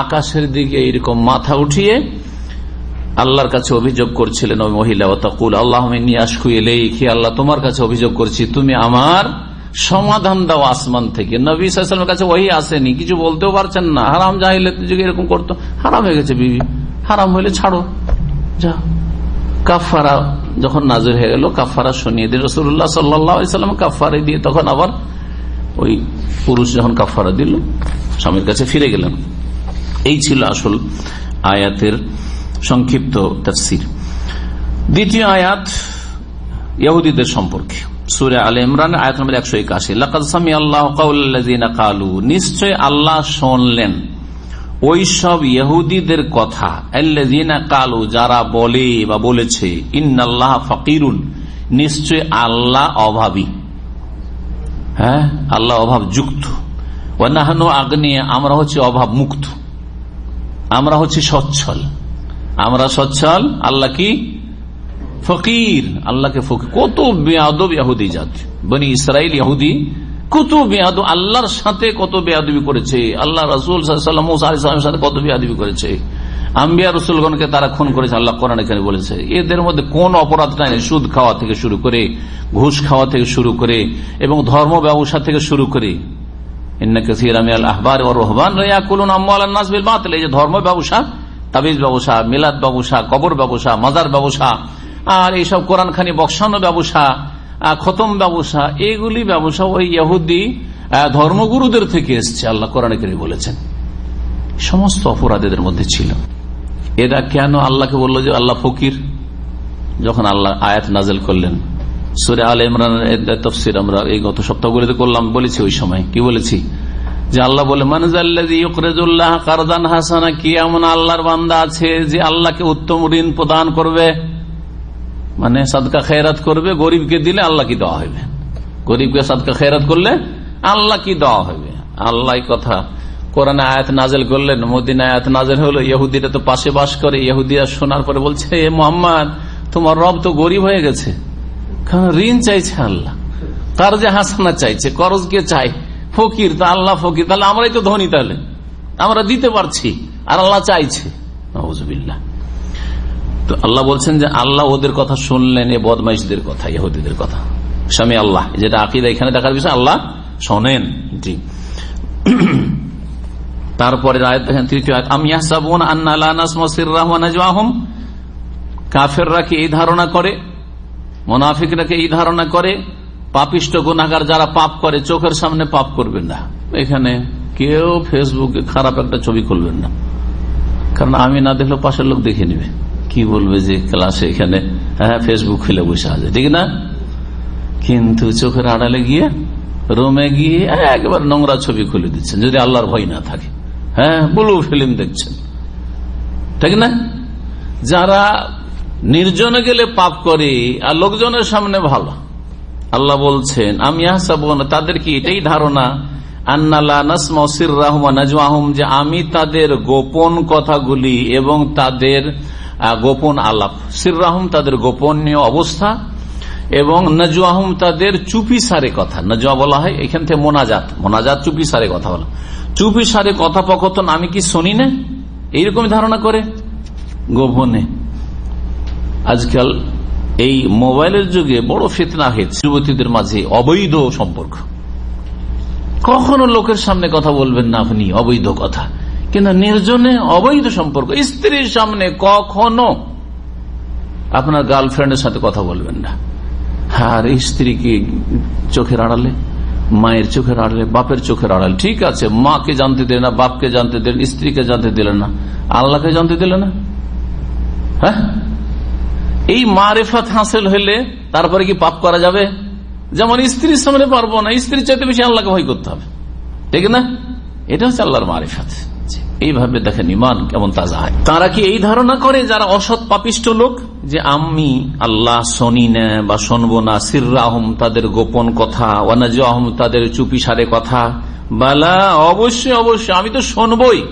আকাশের দিকে এইরকম মাথা উঠিয়ে আল্লাহর কাছে অভিযোগ করছিলেন, ওই মহিলা ও তকুল আল্লাহ কি আল্লাহ, তোমার কাছে অভিযোগ করছি, তুমি আমার সমাধান দাও আসমান থেকে। নবী সাল্লামের কাছে ওই আসেনি, কিছু বলতেও পারছেন না। হারাম জাহিলে যুগে এরকম করতো। হারাম হয়ে গেছে বিবি। হারাম হইলে ছাড়ো। যা। কাফারা যখন নাজর হয়ে গেল কাফারা শুনিয়ে দিল রসুল্লাহ সাল্লাম কাফারে দিয়ে তখন আবার ওই পুরুষ যখন কাফারা দিল, স্বামীর কাছে ফিরে গেলেন। এই ছিল আসল আয়াতের সংক্ষিপ্ত তফসির। দ্বিতীয় আয়াত ইহুদিদের সম্পর্কে। সুরে আল ইমরান, আয়াত নম্বর একশো একাশি। লাকামি আল্লাহ কালু, নিশ্চয় আল্লাহ শুনলেন। ওই সব ইহুদিদের কথা কালু, যারা বলে বা বলেছে, ইন্নাল্লাহ ফকিরুন, নিশ্চয় আল্লাহ অভাবী। হ্যাঁ? আল্লাহ অভাব যুক্ত ওনাহানো আগ্নেয়, আমরা হচ্ছে অভাব মুক্ত আমরা হচ্ছে সচ্ছল। আমরা সচ্ছল, আল্লাহ কি? ফকির। আল্লাহকে ফকির। কত বেয়াদব ইয়াহুদি জাত। বনি ইসরায়েল ইয়াহুদি কত বেয়াদ আল্লাহর সাথে কত বেয়াদবি করেছে। আল্লাহ রাসুল সাথে কত বেয়াদবি করেছে। আম্বিয়া রসুলগণকে তারা খুন করেছে, আল্লাহ কোরআন এখানে বলেছে। এদের মধ্যে কোন অপরাধ নাই, সুদ খাওয়া থেকে শুরু করে, ঘুষ খাওয়া থেকে শুরু করে, এবং ধর্ম ব্যবসা থেকে শুরু করে। ধর্ম ব্যবসা তাবিজ ব্যবসা, মিলাদ ব্যবসা, কবর ব্যবসা, মাজার ব্যবসা, আর এইসব কোরআন খানি বক্সানো ব্যবসা খতম ব্যবসা, এগুলি ব্যবসা ওই ইহুদি ধর্মগুরুদের থেকে এসছে, আল্লাহ কোরআন বলেছেন। সমস্ত অপরাধ এদের মধ্যে ছিল। এরা কেন আল্লাহকে বলল যে আল্লাহ ফকির? যখন আল্লাহ আয়াত নাজেল করলেন, সুরে আল ইমরান তফসির আমরা এই গত সপ্তাহগুলিতে করলাম, বলেছি ওই সময়। কি বলেছি? যে আল্লাহ বলে মানজাল্লাহ কারদান হাসানা কি এমন আল্লাহর বান্দা আছে যে আল্লাহকে উত্তম ঋণ প্রদান করবে? মানে সাদকা খেরাত করবে, গরিবকে দিলে আল্লাহ কি দেওয়া হবে। গরিবকে সাদকা খেরাত করলে আল্লাহ কি দেওয়া হবে। আল্লাহ কথা। কোরআনে আয়াত নাজেল করলেন মদিন আয়াত নাজেল হলো, ইহুদিরা তো পাশে বাস করে ইহুদিয়া শোনার পরে বলছে, এ মোহাম্মদ, তোমার রব তো গরিব হয়ে গেছে। কারণ ঋণ চাইছে আল্লাহ। তার যে হাসানা চাইছে, করজ কে চাই ফকির, তা আল্লাহ ফকির। তাহলে আমরাই তো ধনী তাহলে। আমরা দিতে পারছি, আর আল্লাহ চাইছে। তো আল্লাহ বলছেন যে আল্লাহ ওদের কথা শুনলেন, এ বদমাইশদের কথা, ইহুদিদের কথা। স্বামী আল্লাহ যেটা আকিদা এখানে দেখার বিষয়, আল্লাহ শোনেন। জি। তারপরে তৃতীয় আমি কাফেররা কি এই ধারণা করে? মোনাফিকরা কি এই ধারণা করে? পাপিষ্ট গুনাগার যারা পাপ করে, চোখের সামনে পাপ করবেন না। এখানে কেউ ফেসবুকে খারাপ একটা ছবি খুলবেন না। কারণ আমি না দেখলে পাশের লোক দেখে নিবে। কি বলবে যে ক্লাসে এখানে হ্যাঁ ফেসবুক খুলে বসে আছে, ঠিক না? কিন্তু চোখের আড়ালে গিয়ে, রোমে গিয়ে একবার নোংরা ছবি খুলে দিচ্ছেন, যদি আল্লাহর ভয় না থাকে। হ্যাঁ ব্লু ফিল্ম দেখছেন। ঠিক না? যারা নির্জনে গেলে পাপ করে, আর লোকজনের সামনে ভালো। আল্লাহ বলছেন, আমি তাদের কি এটাই ধারণা? যে আমি তাদের গোপন কথাগুলি এবং তাদের গোপন আলাপ। সিররাহম তাদের গোপনীয় অবস্থা এবং নজুয়াহম তাদের চুপি সারে কথা। নজুয়া বলা হয় এখান থেকে মোনাজাত। মোনাজাত চুপি সারে কথা বলা। চুপি সারে কথোপকথন আমি কি শুনি না? এইরকম ধারণা করে। গোপনে। আজকাল এই মোবাইলের যুগে বড় ফেতনা হয়েছে। যুবতীদের মাঝে অবৈধ সম্পর্ক। কখনো লোকের সামনে কথা বলবেন না আপনি, অবৈধ কথা। কিন্তু নির্জনে অবৈধ সম্পর্ক, স্ত্রীর সামনে কখনো আপনার গার্লফ্রেন্ডের সাথে কথা বলবেন না। আর স্ত্রীকে চোখের আড়ালে, মায়ের চোখের আড়ালে, বাপের চোখের আড়ালে, ঠিক আছে, মাকে জানতে দিলেন না, বাপকে জানতে দিলেন, স্ত্রীকে জানতে দিলেন না, আল্লাহকে জানতে দিলেন না? হ্যাঁ? এই মারেফাত হাসিল হইলে তারপরে কি পাপ করা যাবে? যেমন স্ত্রীর সামনে পারব না, স্ত্রীর চাইতে বেশি আল্লাহকে ভয় করতে হবে। ঠিক না? এটা হচ্ছে আল্লাহর মারেফাত। এইভাবে দেখেন ইমান কেমন তাজা হয়। তারা কি এই ধারণা করে যারা অসৎ পাপিষ্ট লোক? যে আমি আল্লাহ শনি না বা শোনবো না সিরাহম তাদের গোপন কথা ওয়ানাজ আহম তাদের চুপি সারে কথা। বালা, অবশ্যই অবশ্যই, আমি তো শোনবই।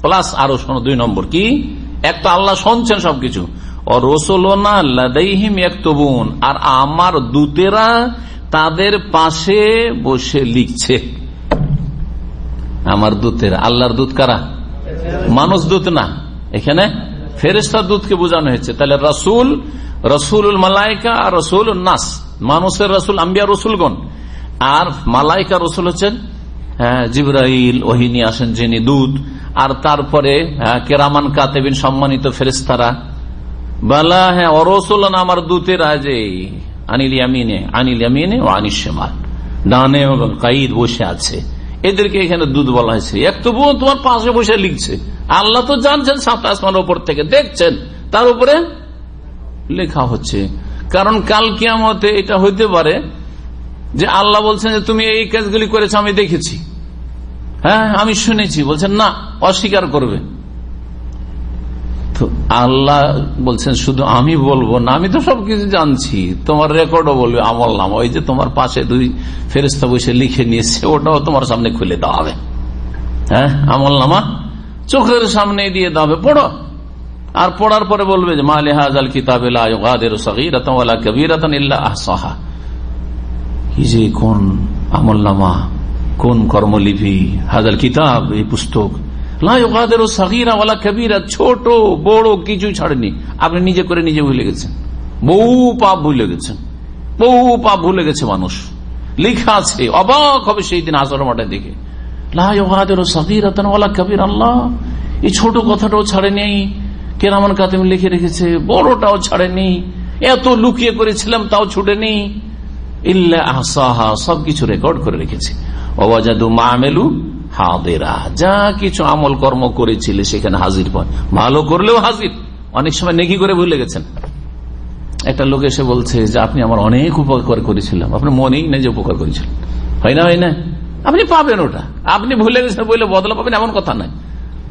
প্লাস আরও শোনো, দুই নম্বর কি? এক তো আল্লাহ শুনছেন সবকিছু। আর আমার দূতেরা তাদের পাশে বসে লিখছে। আমার দূতের আল্লাহর দূত কারা? মানুষ দূত না। এখানে ফেরেস্তার দূতকে বোঝানো হয়েছে। তাহলে রসুল রসুল মালাইকা আর রসুল নাস। মানুষের রসুল আম্বিয়া রসুলগণ। আর মালাইকা রসুল হচ্ছেন হ্যাঁ, জিব্রাহিল ওহিনী আসেন যিনি দুধ আর তারপরে হ্যাঁ, কেরামান কাতেবিন সম্মানিত ফেরেস্তারা বালা হ্যাঁ অরসুল আমার দূতেরা যে আনিল ইয়ামিনে আনিল ইয়ামিনে ও আনিস ডানে কাইদ বসে আছে। এদেরকে এখানে দুধ বলা হয়েছে। এক তবুও তোমার পাশে বসে লিখছে। আল্লাহ তো জানছেন সাত আসমান ওপর থেকে। দেখছেন, তার উপরে লেখা হচ্ছে। কারণ কাল কিয়ামতে এটা হইতে পারে যে আল্লাহ বলছেন যে, তুমি এই কাজগুলি করেছ, আমি দেখেছি। হ্যাঁ আমি শুনেছি। বলছেন, না, অস্বীকার করবে। তো আল্লাহ বলছেন, শুধু আমি বলব না, আমি তো সবকিছু জানছি। তোমার রেকর্ডও বলবে, আমল নাম। ওই যে তোমার পাশে দুই ফেরিস্তা বসে লিখে নিয়েছে, ওটাও তোমার সামনে খুলে দেওয়া হবে। হ্যাঁ আমল নামা চোখের সামনে দিয়ে দেওয়া হবে, পড়ো। আর পড়ার পরে বলবে যে, মালে হাজাল কিতাব যে কোন আমল নামা, কোন কর্মলিপি। হাজাল কিতাব, এই পুস্তক। লাইকাদের সাকিরা ওয়ালা কবিরা, ছোট, বড় কিছু ছাড়েনি। আপনি নিজে করে নিজে ভুলে গেছেন। বহু পাপ ভুলে গেছেন। বহু পাপ ভুলে গেছে মানুষ। লেখা আছে, অবাক হবে সেই দিন আসর মাঠে দেখে লাইকাদের সাকিরাতন ওয়ালা কবির, আল্লাহ। এই ছোট কথাটাও ছাড়েনি। কেরামান কাতেম লিখে রেখেছে, বড়টাও ছাড়েনি। এত লুকিয়ে করেছিলাম তাও ছুটেনি। ইল্লা আহসাহা, সবকিছু রেকর্ড করে রেখেছে। অবাজাদু মামেলু হাদেরা যা কিছু আমল কর্ম করেছিলে সেখানে হাজির পান ভালো করলেও হাজির। অনেক সময় নেকি করে ভুলে গেছেন। একটা লোক এসে বলছে যে, আপনি আমার অনেক উপকার করেছিলাম আপনার মনেই নেই যে উপকার করেছিলেন। হয় না হয় না? আপনি পাবেন ওটা। আপনি ভুলে গেছেন বলে বদলা পাবেন এমন কথা নাই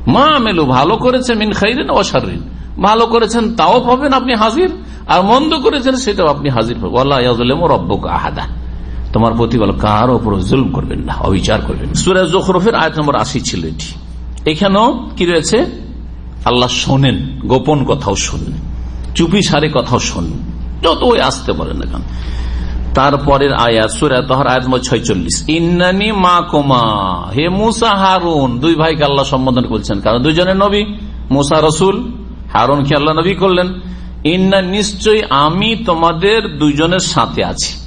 মা মেলু, ভালো করেছে মিন খাইরেন অসারিন ভালো করেছেন তাও পাবেন আপনি হাজির। আর মন্দ করেছেন সেটাও আপনি হাজির পাবেন। আহাদা। তোমার প্রতি বল কার ওপর জুলম করবেন না, অবিচার করবেন সুরাজ জোখরফের আয়াত নম্বর আশি ছিল এটি। এখানেও কি রয়েছে? আল্লাহ শোনেন, গোপন কথাও শোনেন, চুপি সারে কথাও শোনেন। যত ওই আসতে পারেন না কেন। তারপরের আয়াত, সুরা তহর আয়াত ছয়চল্লিশ। ইন্নানি মা কোমা হে মুসা হারুন, দুই ভাইকে আল্লাহ সম্বোধন করছেন। কারণ দুজনের নবী, মুসা রসুল হারুন কে আল্লাহ নবী করলেন। ইন্না নিশ্চয় আমি তোমাদের দুজনের সাথে আছি।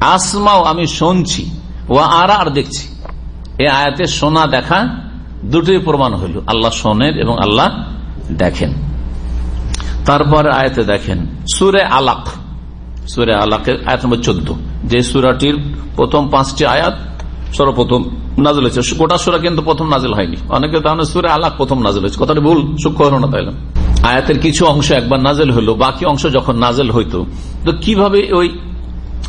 আসমাও আমি শুনছি ও আর আর দেখছি। এ আয়াতে শোনা দেখা দুটোই প্রমাণ হইল, আল্লাহ শোনেন এবং আল্লাহ দেখেন। তারপরে আয়াতে দেখেন, সুরে আলাক, সুরে আলাকের আয়াত নম্বর চোদ্দ। যে সুরাটির প্রথম পাঁচটি আয়াত সর্বপ্রথম নাজল হয়েছে, গোটা সুরা কিন্তু প্রথম নাজল হয়নি। অনেকে তাহলে সুরে আলাক প্রথম নাজল হয়েছে, কথাটি ভুল, সূক্ষ্ম হলো না তাইলাম আয়াতের কিছু অংশ একবার নাজেল হলো, বাকি অংশ যখন নাজেল হইতো, তো কীভাবে ওই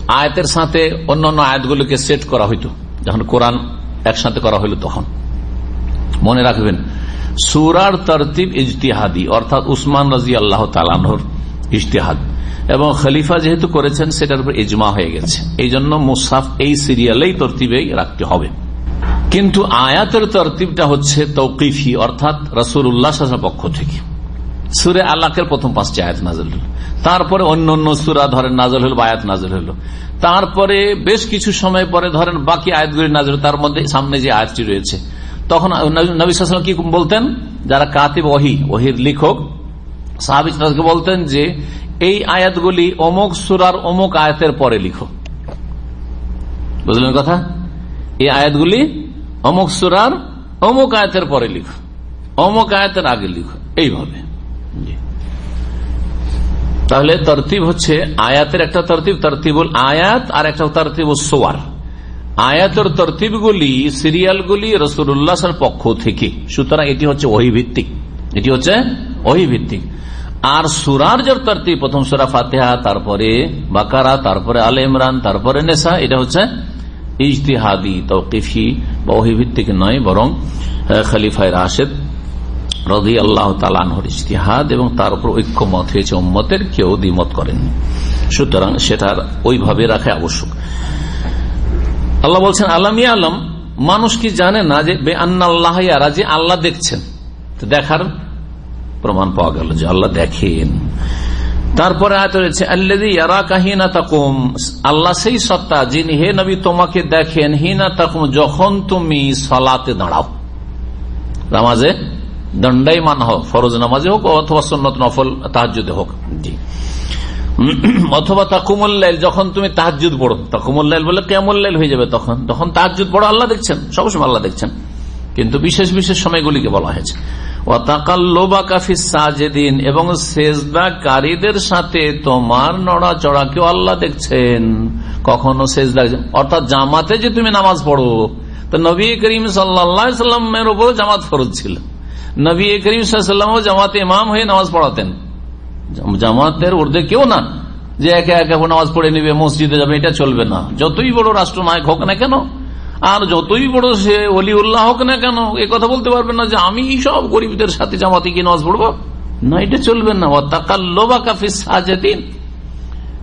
আয়াতের সাথে অন্যান্য আয়াতগুলোকে সেট করা হইতো। যখন কোরআন একসাথে করা হইল তখন। মনে রাখবেন, সুরার তরতিব ইজতিহাদি, অর্থাৎ উসমান রাজি আল্লাহ তালানহর ইজতিহাদ। এবং খলিফা যেহেতু করেছেন, সেটার উপর ইজমা হয়ে গেছে। এই জন্য মুসাফ এই সিরিয়ালেই তরতিবেই রাখতে হবে। কিন্তু আয়াতের তরতিবটা হচ্ছে তৌকিফি, অর্থাৎ রসুল উল্লাহ পক্ষ থেকে। সুরে আল্লাহের প্রথম পাঁচটি আয়াত নাজল হল। তারপরে অন্য অন্য সুরা, ধরেন নাজল হল আয়াত নাজল হল। তারপরে বেশ কিছু সময় পরে ধরেন বাকি আয়াতগুলি নাজল তার মধ্যে সামনে যে আয়াতটি রয়েছে। তখন নবী কি বলতেন? যারা কাতিব ওহি, ওহির লিখক সাহাবিজ বলতেন যে, এই আয়াতগুলি অমুক সুরার অমুক আয়াতের পরে লিখো। বুঝলেন কথা? এই আয়াতগুলি অমুক সুরার অমুক আয়াতের পরে লিখো। অমুক আয়াতের আগে লিখো। এইভাবে। তাহলে তরতিব হচ্ছে আয়াতের একটা তরতিব, তরতিবুল আয়াত আর একটা তরতিবুল সোয়ার। আয়াতের তরতিবগুলি, সিরিয়ালগুলি রসুল্লাহ পক্ষ থেকে। সুতরাং এটি হচ্ছে অহিভিত্তিক এটি হচ্ছে অহিভিত্তিক আর সুরার যে তরতিব, প্রথম সুরা ফাতেহা, তারপরে বাকারা, তারপরে আল ইমরান, তারপরে নেশা এটা হচ্ছে ইজতিহাদি, তৌকিফি, বা অহিভিত্তিক নয়, বরং খালিফায় রাশেদ। রদি আল্লাহ তালানহর ইজতিহাদ এবং তার উপর ঐক্যমত হয়েছে উম্মতের, কেউ দ্বিমত করেননি সুতরাং সেটার ওইভাবে রাখা আবশ্যক। আল্লাহ বলছেন, আলমী আলম মানুষ কি জানে না যে বে আল্লাহ যে আল্লাহ দেখছেন? দেখার প্রমাণ পাওয়া গেল যে আল্লাহ দেখেন। তারপরে আল্লাহ সেই সত্তা যিনি, হে নবী, তোমাকে দেখেন, হিনা তাকুম, যখন তুমি সলাতে দাঁড়াও। নামাজে দণ্ডাই মান হোক ফরজ নামাজে হোক অথবা সন্নত নফল তাহাজুদে হোক। জি। অথবা তাকুমুল্লাইল যখন তুমি তাহাজুদ পড়ো তাকুমুল্লাইল বলে কেমুল্লাইল হয়ে যাবে তখন। তখন তাহাজুদ পড়ো আল্লাহ দেখছেন সবসময় আল্লাহ দেখছেন। কিন্তু বিশেষ বিশেষ সময়গুলিকে বলা হয়েছে। এবং সেজদাকারীদের সাথে তোমার নড়াচড়াকেও আল্লাহ দেখছেন। কখনো সেজদা অর্থাৎ জামাতে যে তুমি নামাজ পড়ো তো নবী করিম সাল্লামের উপর জামাত ফরজ ছিল। নবী করিম সাল্লাম জামাতে ইমাম হয়ে নামাজ পড়াতেন। জামাতের ঊর্ধ্বে কেউ না যে একে একে নামাজ পড়ে নিবে, মসজিদে যাবে, এটা চলবে না। যতই বড় রাষ্ট্রনায়ক হোক না কেন, আর যতই বড় সে অলি উল্লাহ হোক না কেন, এ কথা বলতে পারবেন না যে আমি সব গরিবদের সাথে জামাতে গিয়ে নামাজ পড়ব। না, এটা চলবে না। তাকাল্লোবা কাফিস সাজেদিন।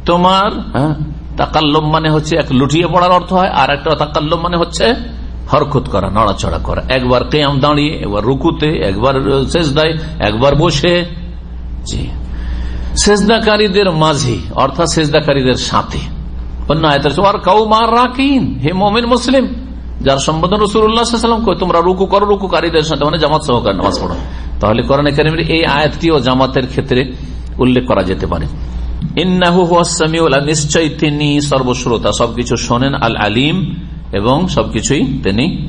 তোমার হ্যাঁ তাকাল্লম মানে হচ্ছে এক লুটিয়ে পড়ার অর্থ হয়, আর একটা তাকাল্লম মানে হচ্ছে হরকত করা, নড়াচড়া করা। একবার কেয়াম দাঁড়িয়ে, একবার রুকুতে, একবার শেষ দেয় একবার বসে। জি। সেজদাকারীদের মাঝে, অর্থাৎ সেজদাকারীদের সাথে। অন্য আয়তের কাউ মার রাখিন হে মুসলিম, যার সম্বোধন তোমরা রুকু করো সাথে মানে জামাত সহকার নামাজ পড়ো। তাহলে কোরআন এই আয়াতটিও জামাতের ক্ষেত্রে উল্লেখ করা যেতে পারে। নিশ্চয় তিনি সর্বশ্রোতা, সবকিছু শোনেন আল আলিম এবং সবকিছুই তিনি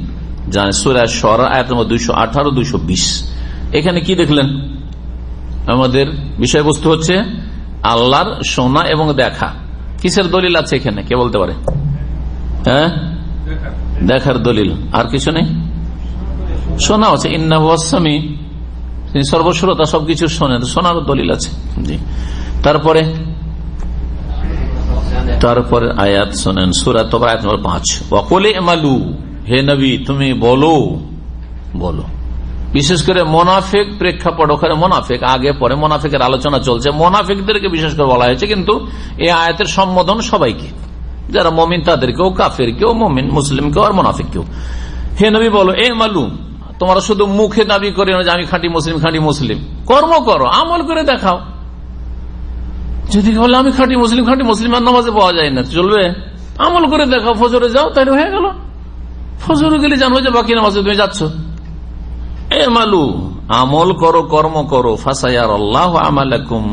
জানেন। সুরা সরা আয়াত দুইশো আঠারো, দুইশো বিশ। এখানে কি দেখলেন? আমাদের বিষয়বস্তু হচ্ছে আল্লাহর শোনা এবং দেখা। কিসের দলিল আছে এখানে? কে বলতে পারে? হ্যাঁ? দেখার দলিল। আর কিছু নেই? শোনা আছে। ইন্নাবাসামি তিনি সর্বশ্রোতা সবকিছু শোনেন। শোনার দলিল আছে। জি। তারপরে তারপরে আয়াত শোনেন সুরাত আয়াত নম্বর পাঁচ। অকলে এমালু হে নবী, তুমি বলো বলো। বিশেষ করে মোনাফেক প্রেক্ষাপট, ওখানে মোনাফেক, আগে, পরে মোনাফেকের আলোচনা চলছে। মোনাফেকদেরকে বিশেষ করে বলা হয়েছে, কিন্তু এই আয়াতের সম্বোধন সবাইকে। যারা মমিন, তাদেরকেও কাফের কেউ, মমিন, মুসলিম কেউ, আর মোনাফিক কেউ। হে নবী, বলো, এ মালু তোমরা শুধু মুখে দাবি করে যে আমি খাঁটি মুসলিম খাঁটি মুসলিম। কর্ম করো, আমল করে দেখাও। যদি বলে আমি খাঁটি মুসলিম খাঁটি মুসলিম নামাজে পাওয়া যায় না, চলবে? আমল করে দেখাও ফজরে যাও তাই হয়ে গেল। ফজরে গেলে জানব যে বাকি নামাজে তুমি যাচ্ছ। এ মালু, আমল করো, কর্ম করো ফাসাইয়ার আল্লাহ আমালাকুম।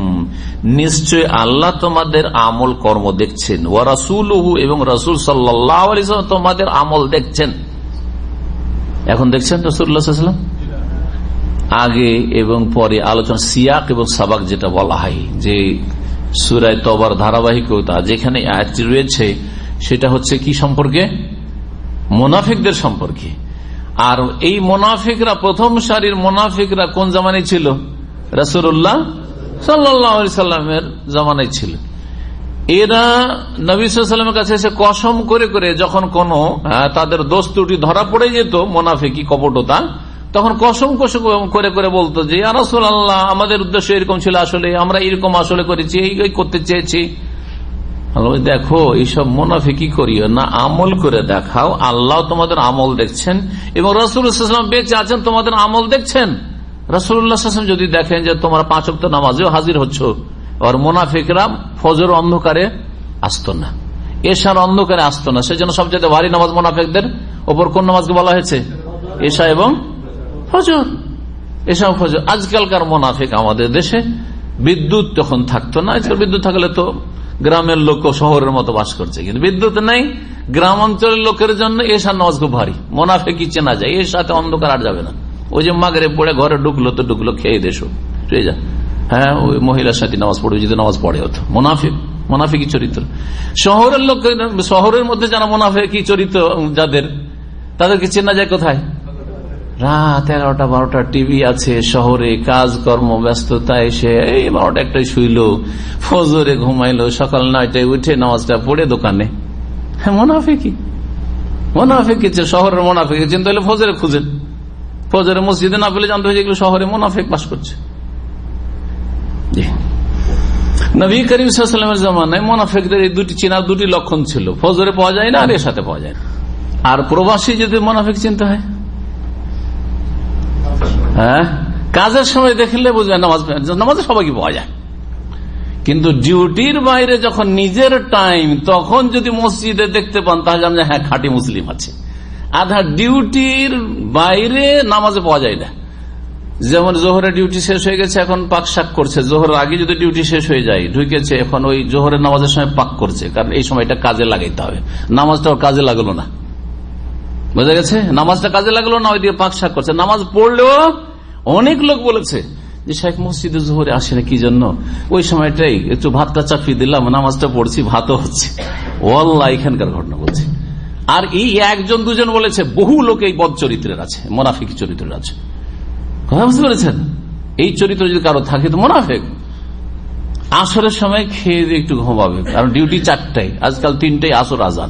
নিশ্চয় আল্লাহ তোমাদের আমল কর্ম দেখছেন। ও রাসুল এবং রাসুল সাল্লাহ তোমাদের আমল দেখছেন। এখন দেখছেন রসুল্লাহাম আগে এবং পরে আলোচনা, সিয়াক এবং সাবাক যেটা বলা হয়, যে সুরায় তবার ধারাবাহিকতা যেখানে আয়াতটি রয়েছে, সেটা হচ্ছে কি সম্পর্কে? মোনাফিকদের সম্পর্কে। আর এই মোনাফিকরা, প্রথম সারির মোনাফিকরা কোন জামানায় ছিল? রসুল্লাহ সাল্লামের জামানায় ছিল। এরা নবীলামের কাছে এসে কসম করে করে যখন কোন তাদের দোষ ত্রুটি ধরা পড়ে যেত মোনাফিকি কপটতা তখন কসম কসম করে করে বলতো যে আরাসুল আল্লাহ আমাদের উদ্দেশ্য এরকম ছিল আসলে, আমরা এরকম আসলে করেছি, এই করতে চেয়েছি। দেখো, এইসব মুনাফি মোনাফিকি করিও? না, আমল করে দেখাও। আল্লাহ তোমাদের আমল দেখছেন এবং রসুলাম বেঁচে আছেন, তোমাদের আমল দেখছেন। রসুল্লাহাম যদি দেখেন যে, তোমরা পাঁচ অক্ট নামাজেও হাজির হচ্ছ, আর মোনাফিকরা ফজর অন্ধকারে আসতো না, এশার অন্ধকারে আসতো না। সেজন্য সবচেয়ে ভারী নামাজ মোনাফিকদের ওপর কোন নামাজকে বলা হয়েছে? এশা এবং ফজর। এসব ফজর। আজকালকার মোনাফিক আমাদের দেশে বিদ্যুৎ তখন থাকতো না। আজকাল বিদ্যুৎ থাকলে তো গ্রামের লোক শহরের মতো বাস করছে। কিন্তু বিদ্যুৎ নেই। গ্রাম অঞ্চলের লোকের জন্য এসার নামাজ খুব ভারী। মোনাফে কি চেনা যায়। এর সাথে অন্ধকার আর যাবে না। ওই যে মাগরে পড়ে ঘরে ঢুকলো তো ঢুকলো, খেয়ে দেশো ঠিক যা হ্যাঁ ওই মহিলার সাথে নামাজ পড়বে যদি নামাজ পড়ে হতো মোনাফিক। মোনাফিকি চরিত্র। শহরের লোক শহরের মধ্যে যারা মোনাফিকি চরিত্র, যাদের, তাদেরকে চেনা যায় কোথায়? রাত এগারোটা, বারোটা টিভি আছে শহরে, কাজকর্ম, ব্যস্ততা এসে এই বারোটা একটাই শুইল, ফজরে ঘুমাইলো, সকাল নয়টায় উঠে নামাজটা পড়ে দোকানে। হ্যাঁ মোনাফিকি মোনাফিক শহরের মোনাফিক চিন্তা হলে ফজরে খুঁজেন। ফজরে মসজিদে না পেলে জানতে হয়েছে এগুলো শহরে মোনাফিক বাস করছে। নবী করিম সাল্লামের জামানায় মোনাফিকদের এই দুটি চিনার দুটি লক্ষণ ছিল। ফজরে পাওয়া যায় না আর এর সাথে পাওয়া যায় না। আর প্রবাসী যদি মোনাফিক চিন্তা হয় হ্যাঁ? কাজের সময় দেখলে বুঝবেন নামাজ নামাজে সবাইকে পাওয়া যায়। কিন্তু ডিউটির বাইরে যখন নিজের টাইম তখন যদি মসজিদে দেখতে পান, তাহলে জানেন হ্যাঁ খাঁটি মুসলিম আছে। আধা ডিউটির বাইরে নামাজে পাওয়া যায় না। যেমন জোহরের ডিউটি শেষ হয়ে গেছে, এখন পাক শাক করছে। জোহরের আগে যদি ডিউটি শেষ হয়ে যায়, ঢুকেছে, এখন ওই জোহরের নামাজের সময় পাক করছে। কারণ এই সময়টা কাজে লাগাইতে হবে। নামাজটা কাজে লাগল না। বোঝা গেছে? নামাজটা কাজে লাগল না, ওইদিকে পাক শাক করছে। নামাজ পড়লেও অনেক লোক বলেছে যে শেখ মসজিদে জোহরে আসে না, কি জন্য? ওই সময়টাই একটু ভাতটা চাপিয়ে দিলাম, নামাজটা পড়ছি, ভাতও হচ্ছে। ওল্লাহ এখানকার ঘটনা বলছে। আর এই একজন, দুজন বলেছে, বহু লোক এই বদ চরিত্রের আছে, মোনাফিক চরিত্রের আছে। কথা বুঝতে পেরেছেন? এই চরিত্র যদি কারও থাকে, তো মোনাফেক। আসরের সময় খেয়ে দিয়ে একটু ঘুমাবে, কারণ ডিউটি চারটায়, আজকাল তিনটাই আসর আজান।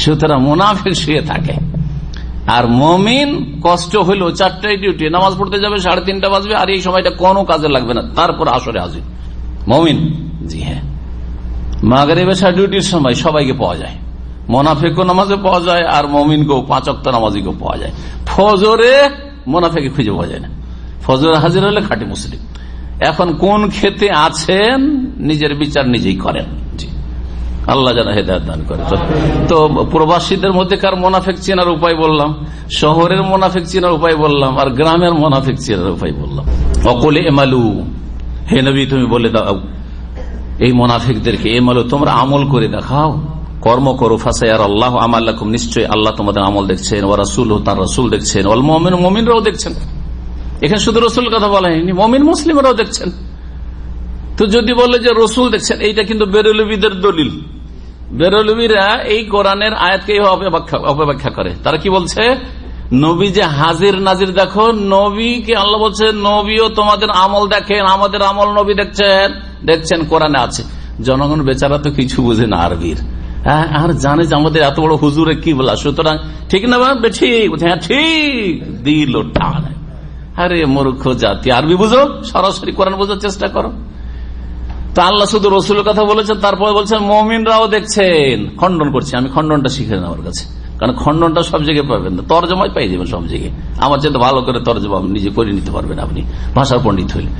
সুতরাং মুনাফেক শুয়ে থাকে। আর মমিন কষ্ট হইল চারটায় ডিউটি, নামাজ পড়তে যাবে, সাড়ে তিনটা বাজবে, আর এই সময়টা কোনো কাজে লাগবে না। তারপর আসরে আসবে মমিন? জি হ্যাঁ। মাগারে বেশা ডিউটির সময় সবাইকে পাওয়া যায়। মোনাফেকও নামাজে পাওয়া যায়, আর মমিনকেও পাঁচ অক্ত নামাজিকেও পাওয়া যায়। ফজরে মোনাফেকে খুঁজে পাওয়া যায় না। ফজরে হাজির হলে খাটি মুসলিম। এখন কোন খেতে আছেন, নিজের বিচার নিজেই করেন। আল্লাহ যেন হেদায়ত দান করে। তো প্রবাসীদের মধ্যে কার মোনাফেক চেনার উপায় বললাম, শহরের মোনাফেক চেনার উপায় বললাম, আর গ্রামের মোনাফেক চেনার উপায় বললাম। অকলে এমালু, হে নবী, তুমি বলে দাও, এই মোনাফিকদেরকে, এমালু, তোমরা আমল করে দেখাও। কর্ম করো ফাঁসাইয়ার আল্লাহ আমাল্লাকুম নিশ্চয়ই আল্লাহ তোমাদের আমল দেখছেন ও রাসুল তার রসুল দেখছেন ওল মমিন মমিনরাও দেখছেন। এখানে শুধু রসুল কথা বলা হয়নি, মমিন মুসলিমরাও দেখছেন। তো যদি বলে যে রসুল দেখছেন, এইটা কিন্তু বেরলবিদের দলিল। বেরলবিরা এই কোরআনের আয়াতকে অপব্যাখ্যা করে। তারা কি বলছে? নবী যে হাজির নাজির, দেখো নবীকে আল্লাহ বলছে, নবীও তোমাদের আমল দেখেন, আমাদের আমল নবী দেখছেন। দেখছেন, কোরআনে আছে। জনগণ বেচারা তো কিছু বুঝে না আরবির। হ্যাঁ আর জানে যে আমাদের এত বড় হুজুরে কি বলা। সুতরাং ঠিক না ঠিক হ্যাঁ ঠিক, দিল টান আরে মূর্খ জাতি, আরবি বুঝো, সরাসরি কোরআন বোঝার চেষ্টা করো। তা আল্লাহ শুধু রসুলের কথা বলেছেন, তারপরে বলছেন, মমিনরাও দেখছেন। খণ্ডন করছি, আমি খণ্ডনটা শিখে আমার কাছে। কারণ খণ্ডনটা সব জায়গায় পাবেন না। তর্জমাই পাই যাবেন সব জায়গায়। আমার চেয়ে ভালো করে তর্জমা নিজে করে নিতে পারবেন আপনি, ভাষার পণ্ডিত হইলে।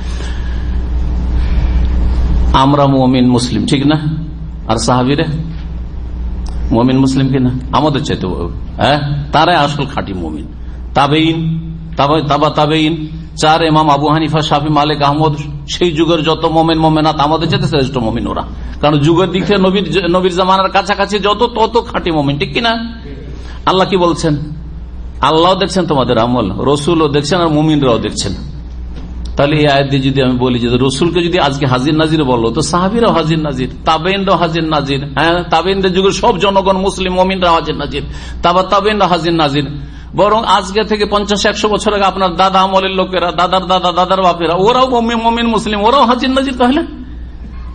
আমরা মমিন মুসলিম, ঠিক না? আর সাহাবিরে? মমিন মুসলিম কিনা আমাদের চাইতে হ্যাঁ? তারাই আসল খাঁটি মমিন। তাবেইন তাবা তাবেইন চার এমাম আবু হানিফা, শাফি, মালিক, আহমদ, সেই যুগের যত মোমেন মোমেনাত, আমাদের যেতে শ্রেষ্ঠ মমিন ওরা। কারণ যুগের দিক থেকে নবীর নবীর জামানার কাছাকাছি যত তত খাঁটি মমিন, ঠিক কিনা? আল্লাহ কি বলছেন? আল্লাহ দেখছেন তোমাদের আমল, রসুলও দেখছেন আর মুমিনরাও দেখছেন। তাহলে এই আয়াত দিয়ে যদি আমি বলি যে রসুলকে যদি আজকে হাজির নাজির বলল তো সাহাবিরাও হাজির নাজির তাবেনরাও হাজির নাজির হ্যাঁ? তাবেনদের যুগের সব জনগণ মুসলিম, মমিনরাও হাজির নাজির। তারপর তাবেনরা হাজির নাজির। বরং আজকে থেকে পঞ্চাশ, একশো বছর আগে আপনার দাদা আমলের লোকেরা, দাদার দাদা, দাদার বাপেরা, ওরাও মমিন মুসলিম, ওরাও হাজির, নাজির তাহলে?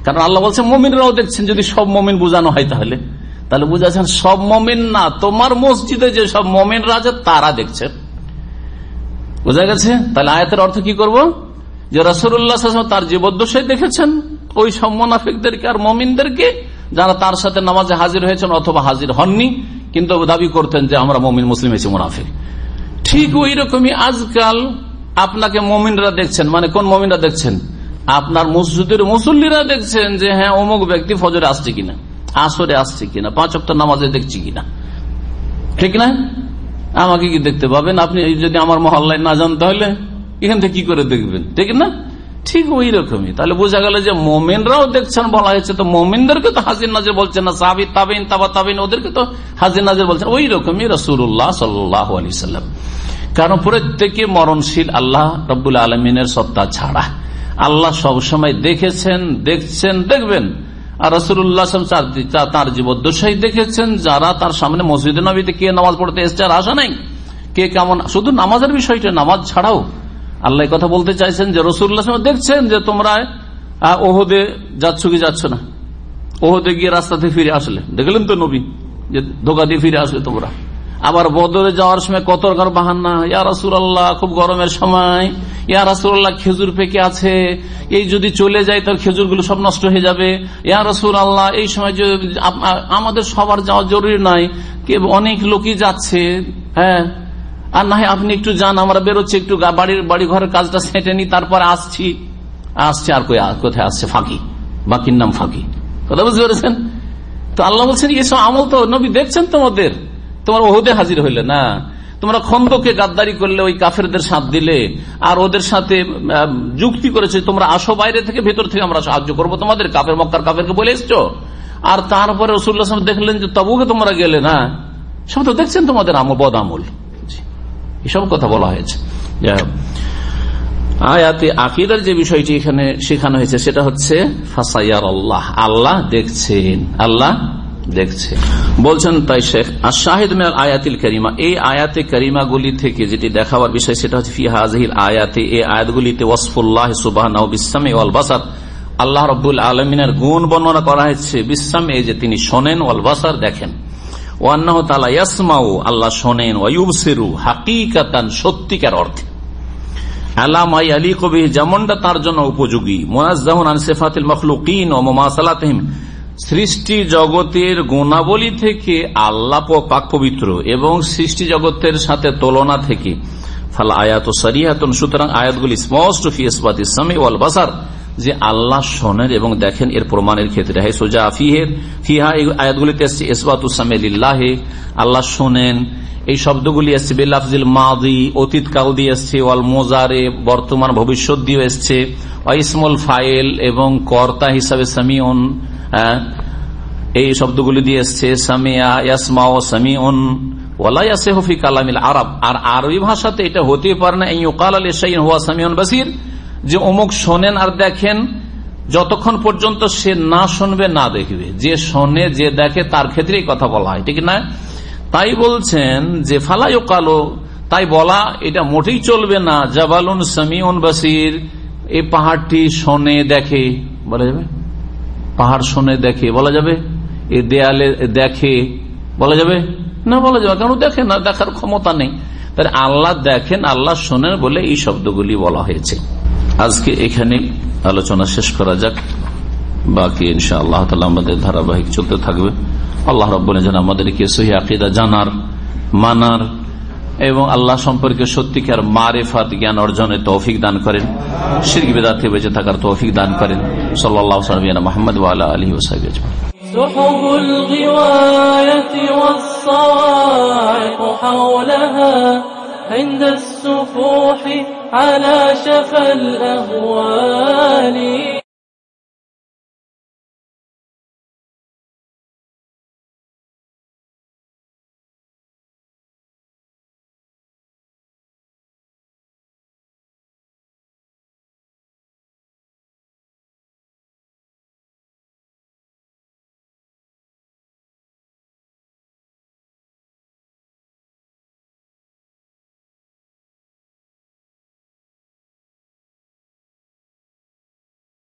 কারণ আল্লাহ বলছে, মমিনরাও দেখছেন, যদি সব মমিন বোঝানো হয় তাহলে। তাহলে বুঝাচ্ছেন, সব মমিন না, তোমার মসজিদে যে সব মমিনরা আছে, তারা দেখছেন বোঝা গেছে? তাহলে আয়াতের অর্থ কি করব? যে রসুল্লাহ তার জীবদ্দশাই দেখেছেন, ওই সব মোনাফিকদেরকে আর মমিনদেরকে, যারা তার সাথে নামাজে হাজির হয়েছেন অথবা হাজির হননি কিন্তু দাবি করতেন যে, আমরা মমিন, মুসলিম হয়েছি, মুনাফিক। ঠিক ওই রকমই আজকাল আপনাকে মমিনরা দেখছেন। মানে কোন মমিনরা দেখছেন? আপনার মসজিদের মুসল্লিরা দেখছেন যে হ্যাঁ অমুক ব্যক্তি ফজরে আসছে কিনা, আসরে আসছে কিনা, পাঁচ অক্ট নামাজে দেখছি কিনা। ঠিক না? আমাকে কি দেখতে পাবেন? আপনি যদি আমার মহল্লায় না যান তাহলে এখান থেকে কি করে দেখবেন? ঠিক না? ঠিক ওই রকমই তাহলে বোঝা গেল যে মোমেনরাও দেখছেন বলা হয়েছে, তো মোমিনদেরকে তো হাজির নাজের বলছেন না সাবির তাবিন, তাবা তাবিন, ওদেরকে তো হাজির নাজের বলছেন ওই রকমই রসুল্লাহ সাল্লাহ আলি সাল্লাম। কারণ প্রত্যেকে মরণশীল আল্লাহ রব্বুল আলমিনের সত্তা ছাড়া। আল্লাহ সবসময় দেখেছেন, দেখছেন, দেখবেন। আর রসুল্লাহ তার জীবদ্দশাই দেখেছেন, যারা তার সামনে মসজিদ নবীতে কে নামাজ পড়তে এসছে আর আসা নাই? কে কেমন শুধু নামাজের বিষয়টা, নামাজ ছাড়াও আল্লাহ কথা বলতে চাইছেন যে রসুল্লাহ দেখছেন যে তোমরা ওহদে যাচ্ছ কি যাচ্ছ না? ওহদে গিয়ে রাস্তা থেকে ফিরে আসলে। দেখলেন তো নবী, যে ধোকা দিয়ে ফিরে আসলে তোমরা। আবার বদরে যাওয়ার সময় কত রকম বাহান্না ইয়া রাসুল্লাহ খুব গরমের সময়, ইয়া রাসুল্লাহ খেজুর পেকে আছে, এই যদি চলে যায় তাহলে খেজুরগুলো সব নষ্ট হয়ে যাবে। ইয়া রসুল আল্লাহ এই সময় আমাদের সবার যাওয়া জরুরি নাই অনেক লোকই যাচ্ছে হ্যাঁ আর না আপনি একটু যান, আমরা বেরোচ্ছি, একটু বাড়ির বাড়ি ঘরের কাজটা সেটে নি, তারপরে আসছি। আসছে আর কোথায় আসছে? ফাঁকি। বাকির নাম ফাঁকি। কথা বুঝতে পেরেছেন? তো আল্লাহ বলছেন এসব আমল তো নবী দেখছেন তোমাদের। তোমার ওহদে হাজির হইলে না। তোমরা খন্দকে গাদ্দারি করলে, ওই কাফেরদের সাথ দিলে। আর ওদের সাথে যুক্তি করেছে, তোমরা আসো বাইরে থেকে, ভেতর থেকে আমরা সাহায্য করব তোমাদের। কাফের মক্কার কাফেরকে বলে এসছো। আর তারপরে রসুল্লাহ দেখলেন যে তবুকে তোমরা গেলে না? সব তো দেখছেন তোমাদের আমল, বদ আমল। এসব কথা বলা হয়েছে। আয়াতে আকিদার যে বিষয়টি এখানে শেখানো হয়েছে, সেটা হচ্ছে ফাসাইয়ার আল্লাহ আল্লাহ দেখছেন, আল্লাহ দেখছে বলছেন তাই শেখ আর শাহিদ মেয়ার আয়াতিল করিমা, এই আয়াতে করিমা গুলি থেকে যেটি দেখাবার বিষয়, সেটা হচ্ছে ফিহাজিল আয়াতে, এই আয়াতগুলিতে ওয়াসফুল্লাহ সুবাহ ওয়াল বাসার, আল্লাহ রব্বুল আলমিনের গুণ বর্ণনা করা হয়েছে। বিশ্বাম যে তিনি শোনেন, ওয়াল বাসার দেখেন। আল্লাহ শোনেন হাকিকাতান সত্যিকার অর্থে। আলী কবি যেমনটা তার জন্য উপযোগী। মখলুকিন ও সৃষ্টি জগতের গুণাবলী থেকে আল্লাহ পাক পবিত্র এবং সৃষ্টি জগতের সাথে তুলনা থেকে। ফালা আয়াত সুতরাং আয়াতগুলি স্পষ্ট ফি ইসবাত ইসলামী ওয়াল বাসার। যে আল্লাহ শোনেন এবং দেখেন এর প্রমাণের ক্ষেত্রে। হ্যাঁ সোজা ফিহের ফিহা, এই আয়াতগুলিতে এসছে ইসবাতুসামিল্লাহে আল্লাহ শোনেন। এই শব্দগুলি এসছে, বেলাফজিল মাদি, অতীত কাল দিয়ে এসছে, ওয়াল মোজারে, বর্তমান ভবিষ্যৎ দিয়ে এসছে ইসমুল ফাইল এবং কর্তা হিসাবে সামিউন এই শব্দগুলি দিয়ে এসছে, সামিয়া ইয়াসমা ও সামিউন ওয়ালাইয়াসেহফি কালামিল আরব। আর আরবি ভাষাতে এটা হতে পারে না এই ওকাল আল ইসাইন হুয়া সামিউন বাসির। যে অমুক শোনেন আর দেখেন, যতক্ষণ পর্যন্ত সে না শুনবে, না দেখবে। যে শোনে, যে দেখে, তার ক্ষেত্রেই কথা বলা হয়, ঠিক না? তাই বলছেন যে ফালাই কালো তাই বলা, এটা মোটেই চলবে না। জাবালুন সামিউন বাসির এই পাহাড়টি শোনে, দেখে। বলা যাবে? পাহাড় শোনে, দেখে, বলা যাবে? এ দেয়ালে দেখে, বলা যাবে? না, বলা যাবে কেন দেখে না, দেখার ক্ষমতা নেই। তাহলে আল্লাহ দেখেন, আল্লাহ শোনেন বলে এই শব্দগুলি বলা হয়েছে। আজকে এখানে আলোচনা শেষ করা যাক বাকি ইনশা আল্লাহ তালা আমাদের ধারাবাহিক চলতে থাকবে আল্লাহ রব যেন আমাদেরকে সহি আকিদা জানার মানার এবং আল্লাহ সম্পর্কে সত্যিকার মারেফাত জ্ঞান অর্জনের তৌফিক দান করেন শিরক বেদাতে বেঁচে থাকার তৌফিক দান করেন সাল্লাহ মোহাম্মদ আলী ওসাইব سحب الغواية والصواعق حولها عند السفوح على شفا الأهوال.